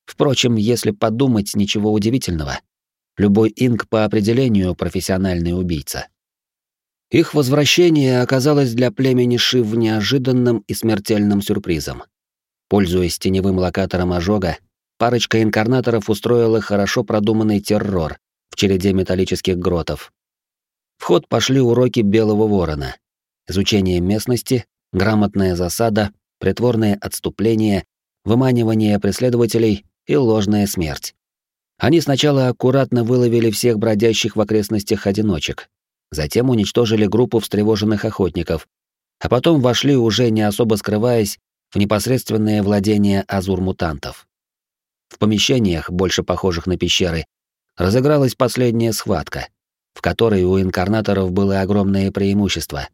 Впрочем, если подумать, ничего удивительного. Любой инк по определению профессиональный убийца. Их возвращение оказалось для племени Шив неожиданным и смертельным сюрпризом. Пользуясь теневым локатором ожога, парочка инкарнаторов устроила хорошо продуманный террор в череде металлических гротов. В ход пошли уроки Белого Ворона. Изучение местности, грамотная засада, притворное отступление, выманивание преследователей и ложная смерть. Они сначала аккуратно выловили всех бродящих в окрестностях одиночек, затем уничтожили группу встревоженных охотников, а потом вошли уже не особо скрываясь в непосредственное владение азур-мутантов. В помещениях, больше похожих на пещеры, разыгралась последняя схватка, в которой у инкарнаторов было огромное преимущество.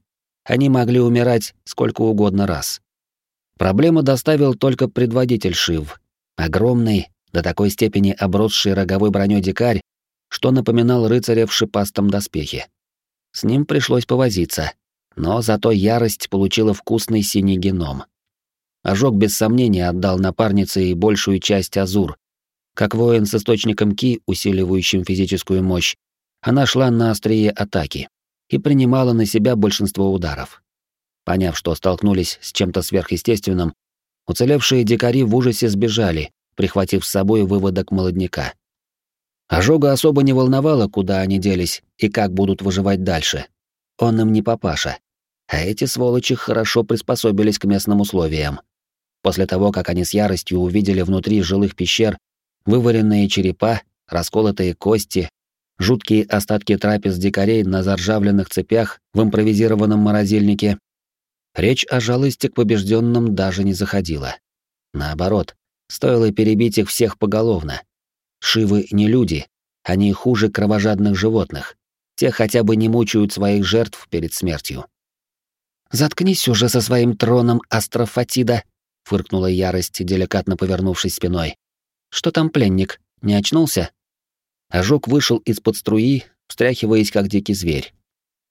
Они могли умирать сколько угодно раз. Проблему доставил только предводитель Шив, огромный, до такой степени обросший роговой бронёй дикарь, что напоминал рыцаря в шипастом доспехе. С ним пришлось повозиться, но зато ярость получила вкусный синий геном. Ожог без сомнения отдал напарнице и большую часть Азур. Как воин с источником Ки, усиливающим физическую мощь, она шла на острие атаки и принимала на себя большинство ударов. Поняв, что столкнулись с чем-то сверхъестественным, уцелевшие дикари в ужасе сбежали, прихватив с собой выводок молодняка. Ожога особо не волновало, куда они делись и как будут выживать дальше. Он им не папаша. А эти сволочи хорошо приспособились к местным условиям. После того, как они с яростью увидели внутри жилых пещер вываренные черепа, расколотые кости, жуткие остатки трапез дикарей на заржавленных цепях в импровизированном морозильнике, речь о жалости к побежденным даже не заходила. Наоборот, стоило перебить их всех поголовно. Шивы не люди, они хуже кровожадных животных. Те хотя бы не мучают своих жертв перед смертью. «Заткнись уже со своим троном, Астрофатида!» фыркнула ярость, деликатно повернувшись спиной. Что там пленник? Не очнулся? Ожог вышел из-под струи, встряхиваясь как дикий зверь.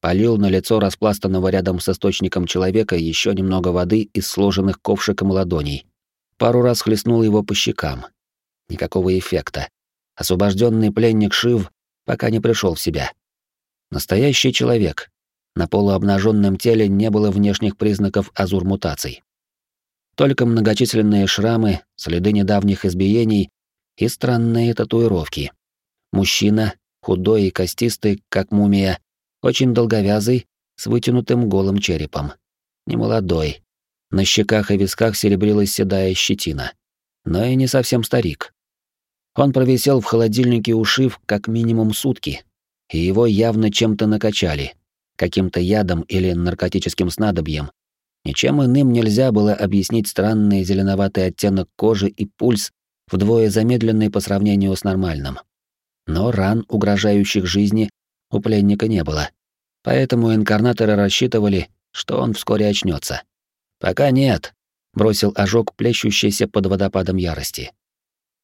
Полил на лицо распластанного рядом с источником человека еще немного воды из сложенных ковшиком ладоней. Пару раз хлестнул его по щекам. Никакого эффекта. освобожденный пленник Шив пока не пришел в себя. Настоящий человек. На полуобнаженном теле не было внешних признаков азур-мутаций. Только многочисленные шрамы, следы недавних избиений и странные татуировки. Мужчина, худой и костистый, как мумия, очень долговязый, с вытянутым голым черепом. Немолодой. На щеках и висках серебрилась седая щетина. Но и не совсем старик. Он провисел в холодильнике ушив как минимум сутки, и его явно чем-то накачали, каким-то ядом или наркотическим снадобьем. Ничем иным нельзя было объяснить странный зеленоватый оттенок кожи и пульс, вдвое замедленный по сравнению с нормальным. Но ран, угрожающих жизни, у пленника не было. Поэтому инкарнаторы рассчитывали, что он вскоре очнется. «Пока нет», — бросил ожог, плещущийся под водопадом ярости.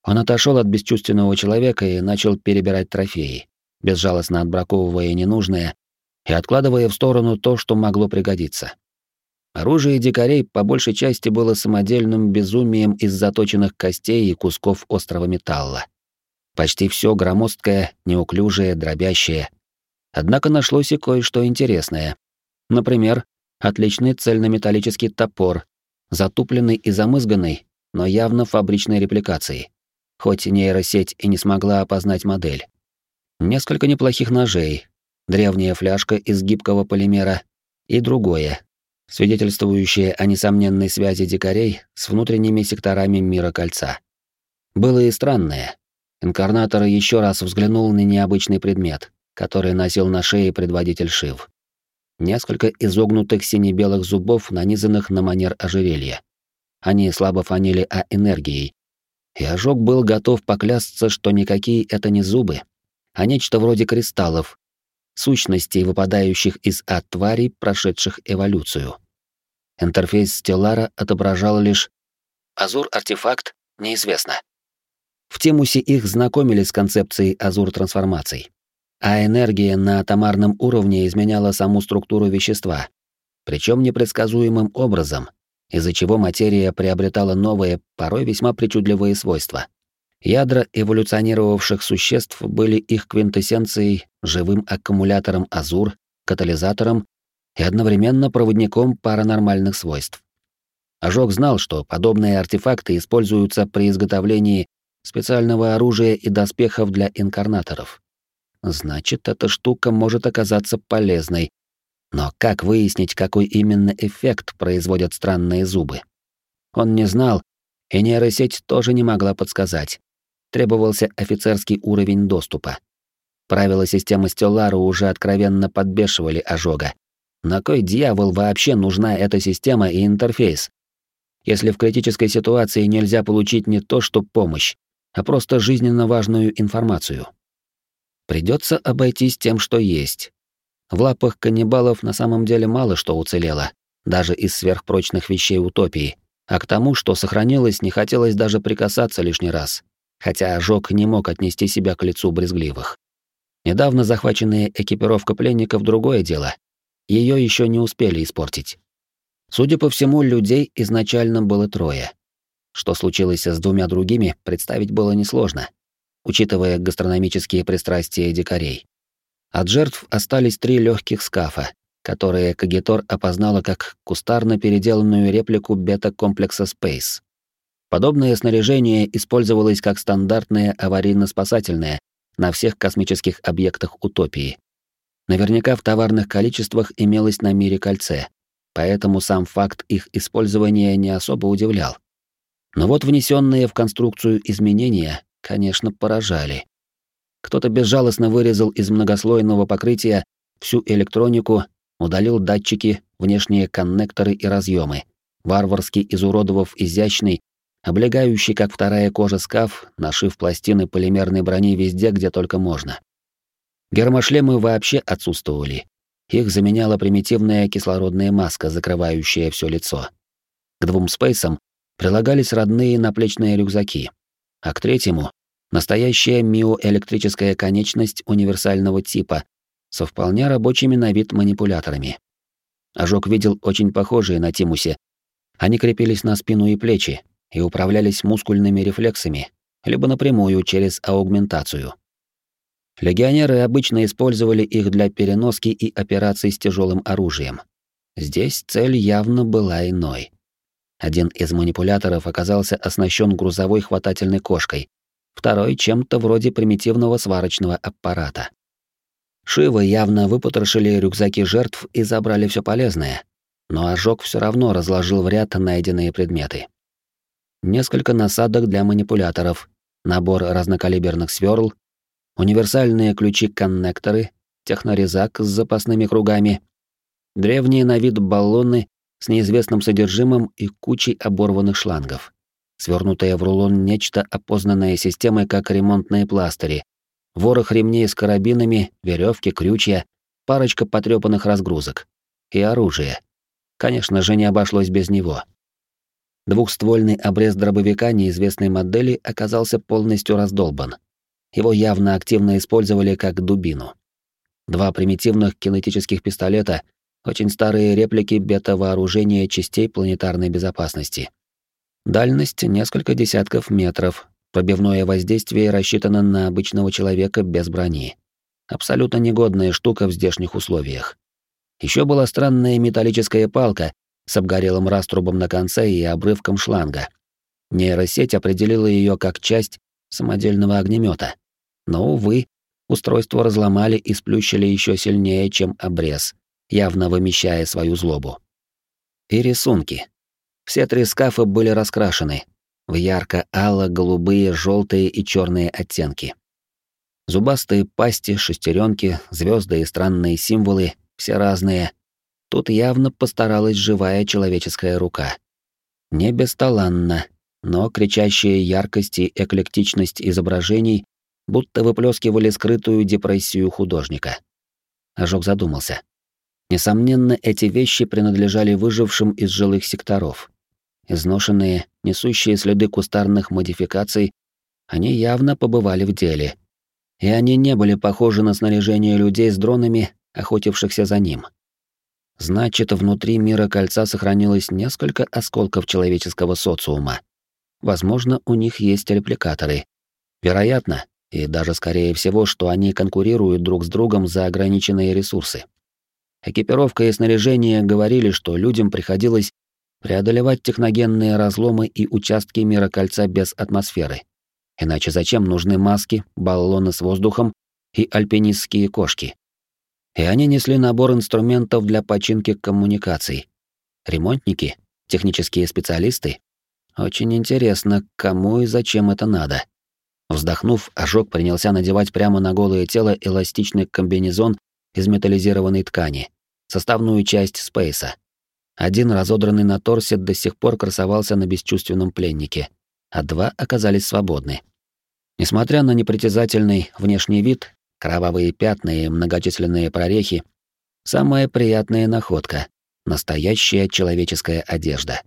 Он отошел от бесчувственного человека и начал перебирать трофеи, безжалостно отбраковывая ненужное и откладывая в сторону то, что могло пригодиться. Оружие дикарей по большей части было самодельным безумием из заточенных костей и кусков острого металла. Почти все громоздкое, неуклюжее, дробящее. Однако нашлось и кое-что интересное. Например, отличный цельнометаллический топор, затупленный и замызганный, но явно фабричной репликации хоть нейросеть и не смогла опознать модель. Несколько неплохих ножей, древняя фляжка из гибкого полимера и другое, свидетельствующее о несомненной связи дикарей с внутренними секторами мира кольца. Было и странное. Инкарнатор еще раз взглянул на необычный предмет, который носил на шее предводитель Шив. Несколько изогнутых сине-белых зубов, нанизанных на манер ожерелья. Они слабо фанили о энергией, и ожог был готов поклясться, что никакие это не зубы, а нечто вроде кристаллов, сущностей, выпадающих из ад прошедших эволюцию. Интерфейс Стеллара отображал лишь «Азур-артефакт неизвестно». В Тимусе их знакомили с концепцией азур-трансформаций, а энергия на атомарном уровне изменяла саму структуру вещества, причем непредсказуемым образом, из-за чего материя приобретала новые, порой весьма причудливые свойства. Ядра эволюционировавших существ были их квинтэссенцией, живым аккумулятором азур, катализатором и одновременно проводником паранормальных свойств. Ожог знал, что подобные артефакты используются при изготовлении специального оружия и доспехов для инкарнаторов. Значит, эта штука может оказаться полезной, но как выяснить, какой именно эффект производят странные зубы? Он не знал, и нейросеть тоже не могла подсказать. Требовался офицерский уровень доступа. Правила системы Стеллара уже откровенно подбешивали ожога. На кой дьявол вообще нужна эта система и интерфейс? Если в критической ситуации нельзя получить не то что помощь, а просто жизненно важную информацию. Придется обойтись тем, что есть, в лапах каннибалов на самом деле мало что уцелело, даже из сверхпрочных вещей утопии, а к тому, что сохранилось, не хотелось даже прикасаться лишний раз, хотя ожог не мог отнести себя к лицу брезгливых. Недавно захваченная экипировка пленников — другое дело. Ее еще не успели испортить. Судя по всему, людей изначально было трое. Что случилось с двумя другими, представить было несложно, учитывая гастрономические пристрастия дикарей. От жертв остались три легких скафа, которые Кагитор опознала как кустарно переделанную реплику бета-комплекса Space. Подобное снаряжение использовалось как стандартное аварийно-спасательное на всех космических объектах утопии. Наверняка в товарных количествах имелось на мире кольце, поэтому сам факт их использования не особо удивлял. Но вот внесенные в конструкцию изменения, конечно, поражали. Кто-то безжалостно вырезал из многослойного покрытия всю электронику, удалил датчики, внешние коннекторы и разъемы, варварски изуродовав изящный, облегающий как вторая кожа скаф, нашив пластины полимерной брони везде, где только можно. Гермошлемы вообще отсутствовали. Их заменяла примитивная кислородная маска, закрывающая все лицо. К двум спейсам прилагались родные наплечные рюкзаки, а к третьему Настоящая миоэлектрическая конечность универсального типа со вполне рабочими на вид манипуляторами. Ожог видел очень похожие на Тимусе. Они крепились на спину и плечи и управлялись мускульными рефлексами, либо напрямую через аугментацию. Легионеры обычно использовали их для переноски и операций с тяжелым оружием. Здесь цель явно была иной. Один из манипуляторов оказался оснащен грузовой хватательной кошкой, второй чем-то вроде примитивного сварочного аппарата. Шивы явно выпотрошили рюкзаки жертв и забрали все полезное, но ожог все равно разложил в ряд найденные предметы. Несколько насадок для манипуляторов, набор разнокалиберных сверл, универсальные ключи-коннекторы, технорезак с запасными кругами, древние на вид баллоны с неизвестным содержимым и кучей оборванных шлангов, свернутое в рулон нечто опознанное системой как ремонтные пластыри, ворох ремней с карабинами, веревки, крючья, парочка потрепанных разгрузок и оружие. Конечно же, не обошлось без него. Двухствольный обрез дробовика неизвестной модели оказался полностью раздолбан. Его явно активно использовали как дубину. Два примитивных кинетических пистолета — очень старые реплики бета-вооружения частей планетарной безопасности. Дальность — несколько десятков метров, пробивное воздействие рассчитано на обычного человека без брони. Абсолютно негодная штука в здешних условиях. Еще была странная металлическая палка с обгорелым раструбом на конце и обрывком шланга. Нейросеть определила ее как часть самодельного огнемета. Но, увы, устройство разломали и сплющили еще сильнее, чем обрез, явно вымещая свою злобу. И рисунки. Все три скафа были раскрашены в ярко-ало-голубые, желтые и черные оттенки. Зубастые пасти, шестеренки, звезды и странные символы, все разные. Тут явно постаралась живая человеческая рука. Не бесталанно, но кричащая яркость и эклектичность изображений будто выплескивали скрытую депрессию художника. Ожог задумался. Несомненно, эти вещи принадлежали выжившим из жилых секторов. Изношенные, несущие следы кустарных модификаций, они явно побывали в деле. И они не были похожи на снаряжение людей с дронами, охотившихся за ним. Значит, внутри мира кольца сохранилось несколько осколков человеческого социума. Возможно, у них есть репликаторы. Вероятно, и даже скорее всего, что они конкурируют друг с другом за ограниченные ресурсы. Экипировка и снаряжение говорили, что людям приходилось преодолевать техногенные разломы и участки мира кольца без атмосферы. Иначе зачем нужны маски, баллоны с воздухом и альпинистские кошки? И они несли набор инструментов для починки коммуникаций. Ремонтники, технические специалисты. Очень интересно, кому и зачем это надо. Вздохнув, ожог принялся надевать прямо на голое тело эластичный комбинезон из металлизированной ткани, составную часть спейса. Один разодранный на торсе до сих пор красовался на бесчувственном пленнике, а два оказались свободны. Несмотря на непритязательный внешний вид, кровавые пятна и многочисленные прорехи, самая приятная находка — настоящая человеческая одежда.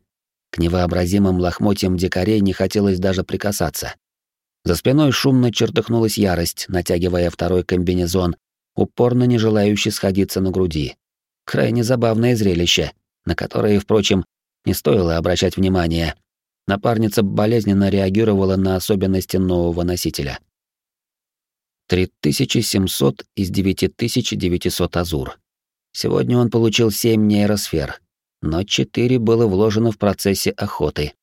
К невообразимым лохмотьям дикарей не хотелось даже прикасаться. За спиной шумно чертыхнулась ярость, натягивая второй комбинезон, упорно не желающий сходиться на груди. Крайне забавное зрелище, на которое, впрочем, не стоило обращать внимания. Напарница болезненно реагировала на особенности нового носителя. 3700 из 9900 азур. Сегодня он получил 7 нейросфер, но 4 было вложено в процессе охоты.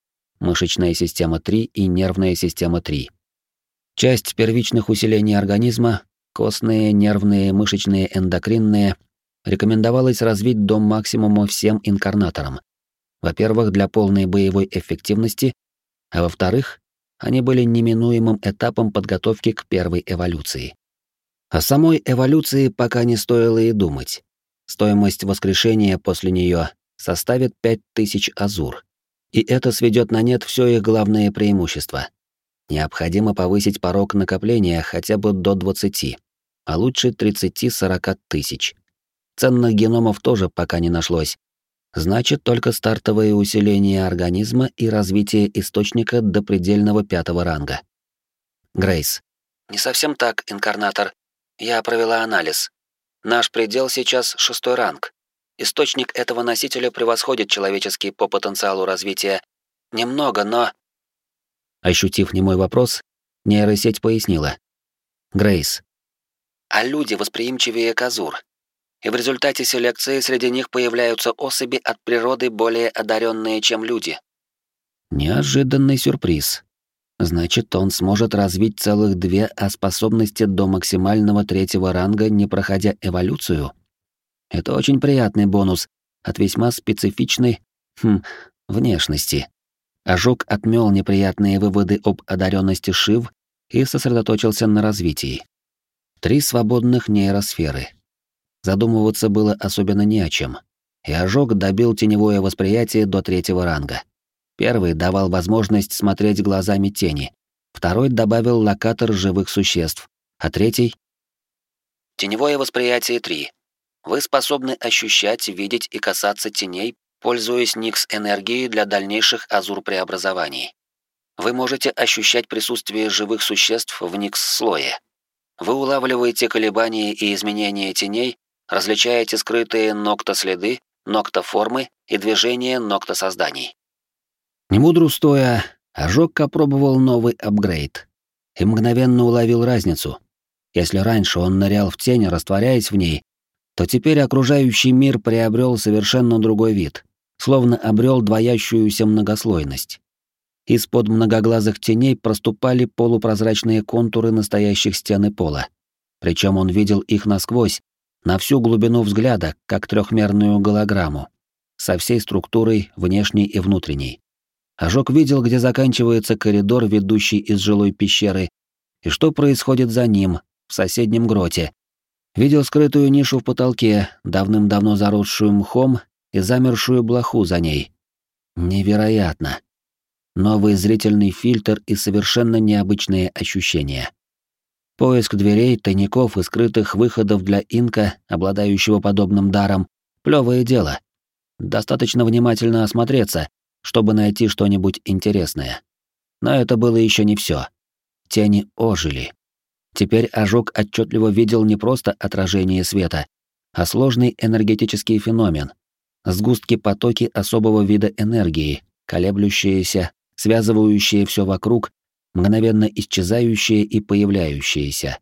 Мышечная система 3 и нервная система 3. Часть первичных усилений организма, костные, нервные, мышечные, эндокринные, рекомендовалось развить до максимума всем инкарнаторам. Во-первых, для полной боевой эффективности, а во-вторых, они были неминуемым этапом подготовки к первой эволюции. О самой эволюции пока не стоило и думать. Стоимость воскрешения после нее составит 5000 азур. И это сведет на нет все их главные преимущества. Необходимо повысить порог накопления хотя бы до 20, а лучше 30-40 тысяч. Ценных геномов тоже пока не нашлось. Значит, только стартовое усиление организма и развитие источника до предельного пятого ранга. Грейс. Не совсем так, инкарнатор. Я провела анализ. Наш предел сейчас шестой ранг. Источник этого носителя превосходит человеческий по потенциалу развития. Немного, но Ощутив немой вопрос, Нейросеть пояснила. Грейс. А люди восприимчивее к Азур. И в результате селекции среди них появляются особи от природы более одаренные, чем люди. Неожиданный сюрприз. Значит, он сможет развить целых две А-способности до максимального третьего ранга, не проходя эволюцию? Это очень приятный бонус от весьма специфичной, хм, внешности. Ожог отмел неприятные выводы об одаренности Шив и сосредоточился на развитии. Три свободных нейросферы. Задумываться было особенно не о чем. И ожог добил теневое восприятие до третьего ранга. Первый давал возможность смотреть глазами тени, второй добавил локатор живых существ, а третий... Теневое восприятие 3. Вы способны ощущать, видеть и касаться теней, пользуясь Никс энергией для дальнейших азур-преобразований. Вы можете ощущать присутствие живых существ в Никс-слое. Вы улавливаете колебания и изменения теней, различаете скрытые ногтоследы, ногтоформы и движения ногтосозданий. Не мудрустоя, Ожог опробовал новый апгрейд и мгновенно уловил разницу. Если раньше он нырял в тень, растворяясь в ней, то теперь окружающий мир приобрел совершенно другой вид, словно обрел двоящуюся многослойность. Из-под многоглазых теней проступали полупрозрачные контуры настоящих стен и пола. Причем он видел их насквозь, на всю глубину взгляда, как трехмерную голограмму, со всей структурой внешней и внутренней. Ожог видел, где заканчивается коридор, ведущий из жилой пещеры, и что происходит за ним, в соседнем гроте. Видел скрытую нишу в потолке, давным-давно заросшую мхом и замершую блоху за ней. Невероятно. Новый зрительный фильтр и совершенно необычные ощущения. Поиск дверей, тайников и скрытых выходов для инка, обладающего подобным даром, плевое дело. Достаточно внимательно осмотреться, чтобы найти что-нибудь интересное. Но это было еще не все. Тени ожили. Теперь ожог отчетливо видел не просто отражение света, а сложный энергетический феномен. Сгустки-потоки особого вида энергии, колеблющиеся, связывающие все вокруг, мгновенно исчезающие и появляющиеся.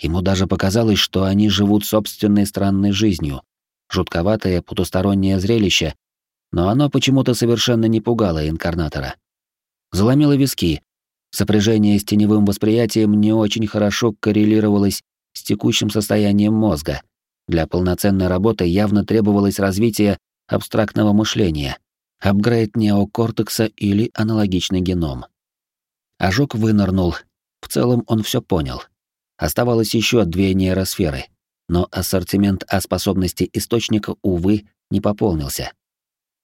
Ему даже показалось, что они живут собственной странной жизнью. Жутковатое потустороннее зрелище, но оно почему-то совершенно не пугало инкарнатора. Заломило виски. Сопряжение с теневым восприятием не очень хорошо коррелировалось с текущим состоянием мозга. Для полноценной работы явно требовалось развитие абстрактного мышления, апгрейд неокортекса или аналогичный геном. Ожог вынырнул. В целом он все понял. Оставалось еще две нейросферы, но ассортимент о способности источника, увы, не пополнился.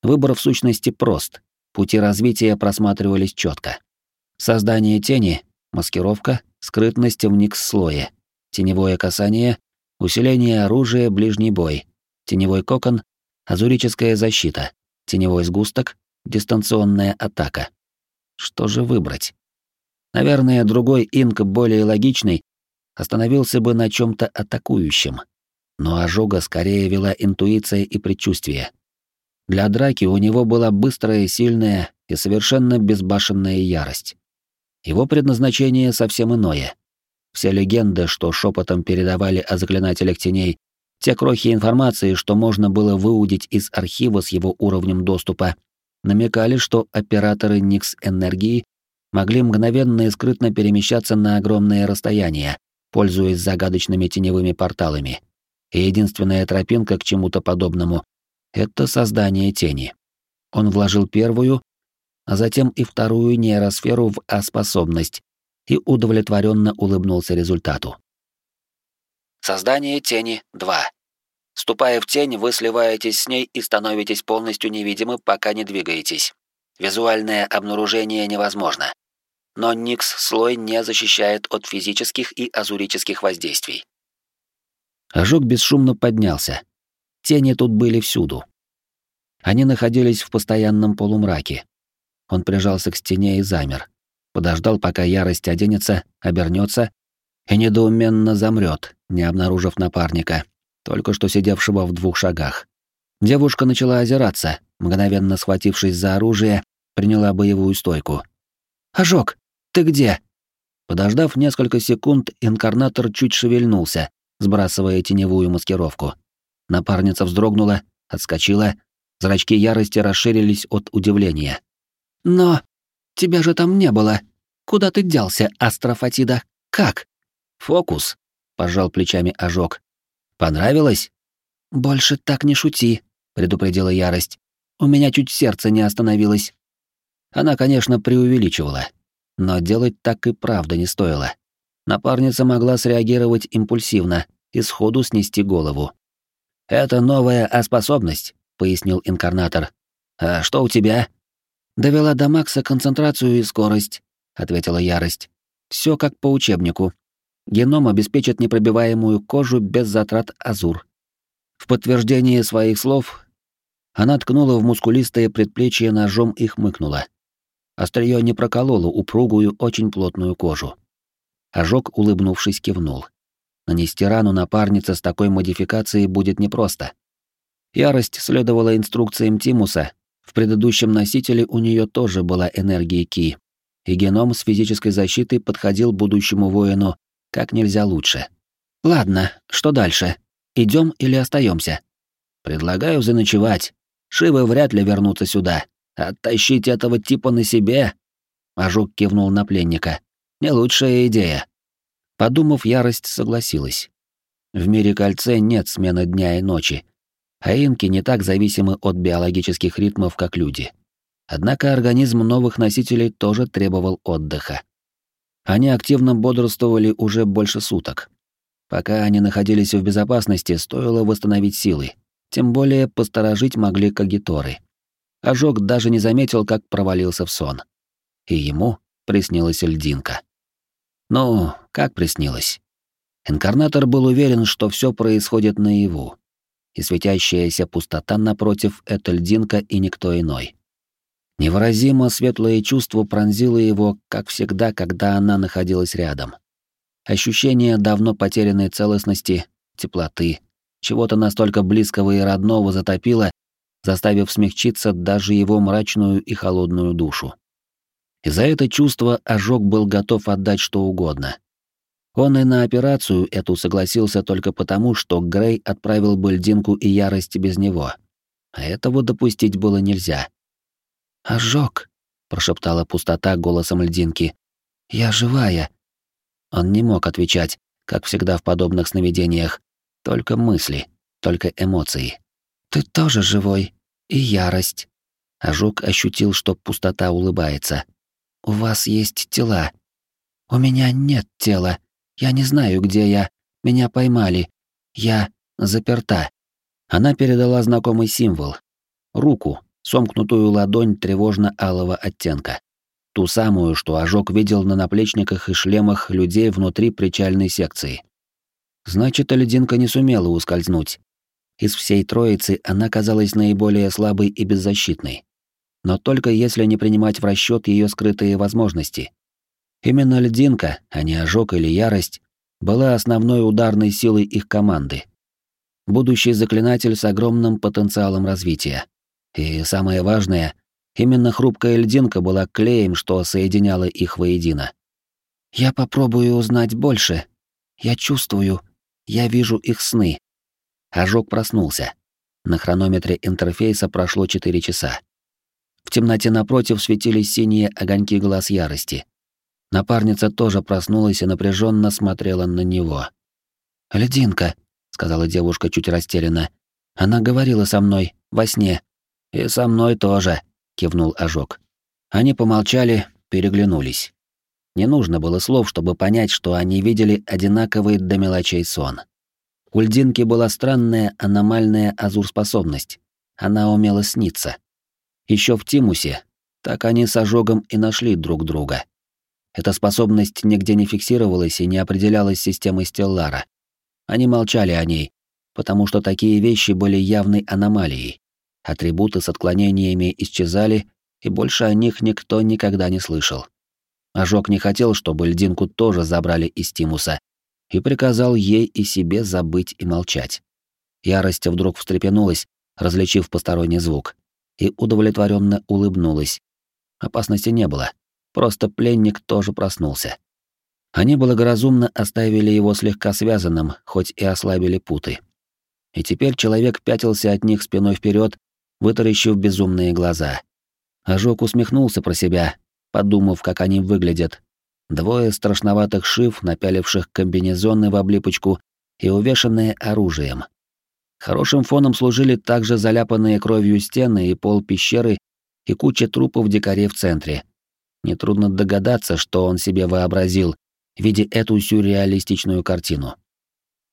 Выбор в сущности прост. Пути развития просматривались четко. Создание тени, маскировка, скрытность в никс-слое, теневое касание, усиление оружия, ближний бой, теневой кокон, азурическая защита, теневой сгусток, дистанционная атака. Что же выбрать? Наверное, другой инк, более логичный, остановился бы на чем то атакующем. Но ожога скорее вела интуиция и предчувствие. Для драки у него была быстрая, сильная и совершенно безбашенная ярость. Его предназначение совсем иное. Все легенды, что шепотом передавали о заклинателях теней, те крохи информации, что можно было выудить из архива с его уровнем доступа, намекали, что операторы Никс Энергии могли мгновенно и скрытно перемещаться на огромные расстояния, пользуясь загадочными теневыми порталами. И единственная тропинка к чему-то подобному это создание тени. Он вложил первую, а затем и вторую нейросферу в А-способность и удовлетворенно улыбнулся результату. Создание тени 2. Ступая в тень, вы сливаетесь с ней и становитесь полностью невидимы, пока не двигаетесь. Визуальное обнаружение невозможно. Но Никс-слой не защищает от физических и азурических воздействий. Ожог бесшумно поднялся, Тени тут были всюду. Они находились в постоянном полумраке. Он прижался к стене и замер. Подождал, пока ярость оденется, обернется и недоуменно замрет, не обнаружив напарника, только что сидевшего в двух шагах. Девушка начала озираться, мгновенно схватившись за оружие, приняла боевую стойку. «Ожог, ты где?» Подождав несколько секунд, инкарнатор чуть шевельнулся, сбрасывая теневую маскировку. Напарница вздрогнула, отскочила, зрачки ярости расширились от удивления. «Но тебя же там не было. Куда ты делся, Астрофатида? Как?» «Фокус», — пожал плечами ожог. «Понравилось?» «Больше так не шути», — предупредила ярость. «У меня чуть сердце не остановилось». Она, конечно, преувеличивала, но делать так и правда не стоило. Напарница могла среагировать импульсивно и сходу снести голову. «Это новая А-способность», — пояснил инкарнатор. «А что у тебя?» «Довела до Макса концентрацию и скорость», — ответила ярость. Все как по учебнику. Геном обеспечит непробиваемую кожу без затрат азур. В подтверждение своих слов она ткнула в мускулистое предплечье ножом и хмыкнула. Остриё не прокололо упругую, очень плотную кожу. Ожог, улыбнувшись, кивнул. Нанести рану напарнице с такой модификацией будет непросто. Ярость следовала инструкциям Тимуса. В предыдущем носителе у нее тоже была энергия Ки, и геном с физической защитой подходил будущему воину как нельзя лучше. Ладно, что дальше? Идем или остаемся? Предлагаю заночевать. Шивы вряд ли вернутся сюда. Оттащить этого типа на себе? Ожог кивнул на пленника. Не лучшая идея. Подумав, ярость согласилась. В мире кольце нет смены дня и ночи, а инки не так зависимы от биологических ритмов, как люди. Однако организм новых носителей тоже требовал отдыха. Они активно бодрствовали уже больше суток. Пока они находились в безопасности, стоило восстановить силы. Тем более посторожить могли кагиторы. Ожог даже не заметил, как провалился в сон. И ему приснилась льдинка. Ну, как приснилось? Инкарнатор был уверен, что все происходит наяву. И светящаяся пустота напротив — это льдинка и никто иной. Невыразимо светлое чувство пронзило его, как всегда, когда она находилась рядом. Ощущение давно потерянной целостности, теплоты, чего-то настолько близкого и родного затопило, заставив смягчиться даже его мрачную и холодную душу. И за это чувство ожог был готов отдать что угодно. Он и на операцию эту согласился только потому, что Грей отправил бы льдинку и ярость без него. А этого допустить было нельзя. «Ожог», — прошептала пустота голосом льдинки. «Я живая». Он не мог отвечать, как всегда в подобных сновидениях. Только мысли, только эмоции. «Ты тоже живой. И ярость». Ожог ощутил, что пустота улыбается. «У вас есть тела. У меня нет тела. Я не знаю, где я. Меня поймали. Я заперта». Она передала знакомый символ. Руку, сомкнутую ладонь тревожно-алого оттенка. Ту самую, что ожог видел на наплечниках и шлемах людей внутри причальной секции. Значит, лединка не сумела ускользнуть. Из всей троицы она казалась наиболее слабой и беззащитной. Но только если не принимать в расчет ее скрытые возможности. Именно льдинка, а не ожог или ярость, была основной ударной силой их команды. Будущий заклинатель с огромным потенциалом развития. И самое важное, именно хрупкая льдинка была клеем, что соединяло их воедино. «Я попробую узнать больше. Я чувствую. Я вижу их сны». Ожог проснулся. На хронометре интерфейса прошло 4 часа. В темноте напротив светились синие огоньки глаз ярости. Напарница тоже проснулась и напряженно смотрела на него. «Лединка», — сказала девушка чуть растерянно. «Она говорила со мной во сне. «И со мной тоже», — кивнул Ожог. Они помолчали, переглянулись. Не нужно было слов, чтобы понять, что они видели одинаковый до мелочей сон. У льдинки была странная аномальная азур-способность. Она умела сниться. Еще в Тимусе так они с Ожогом и нашли друг друга. Эта способность нигде не фиксировалась и не определялась системой Стеллара. Они молчали о ней, потому что такие вещи были явной аномалией. Атрибуты с отклонениями исчезали, и больше о них никто никогда не слышал. Ожог не хотел, чтобы льдинку тоже забрали из Тимуса, и приказал ей и себе забыть и молчать. Ярость вдруг встрепенулась, различив посторонний звук, и удовлетворенно улыбнулась. Опасности не было, просто пленник тоже проснулся. Они благоразумно оставили его слегка связанным, хоть и ослабили путы. И теперь человек пятился от них спиной вперед, вытаращив безумные глаза. Ожог усмехнулся про себя, подумав, как они выглядят. Двое страшноватых шив, напяливших комбинезоны в облипочку и увешанные оружием. Хорошим фоном служили также заляпанные кровью стены и пол пещеры и куча трупов дикарей в центре. Нетрудно догадаться, что он себе вообразил, видя эту сюрреалистичную картину.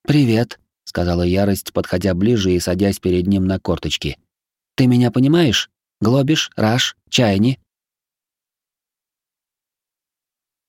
«Привет», — сказала Ярость, подходя ближе и садясь перед ним на корточки. «Ты меня понимаешь? Глобиш, Раш, Чайни?»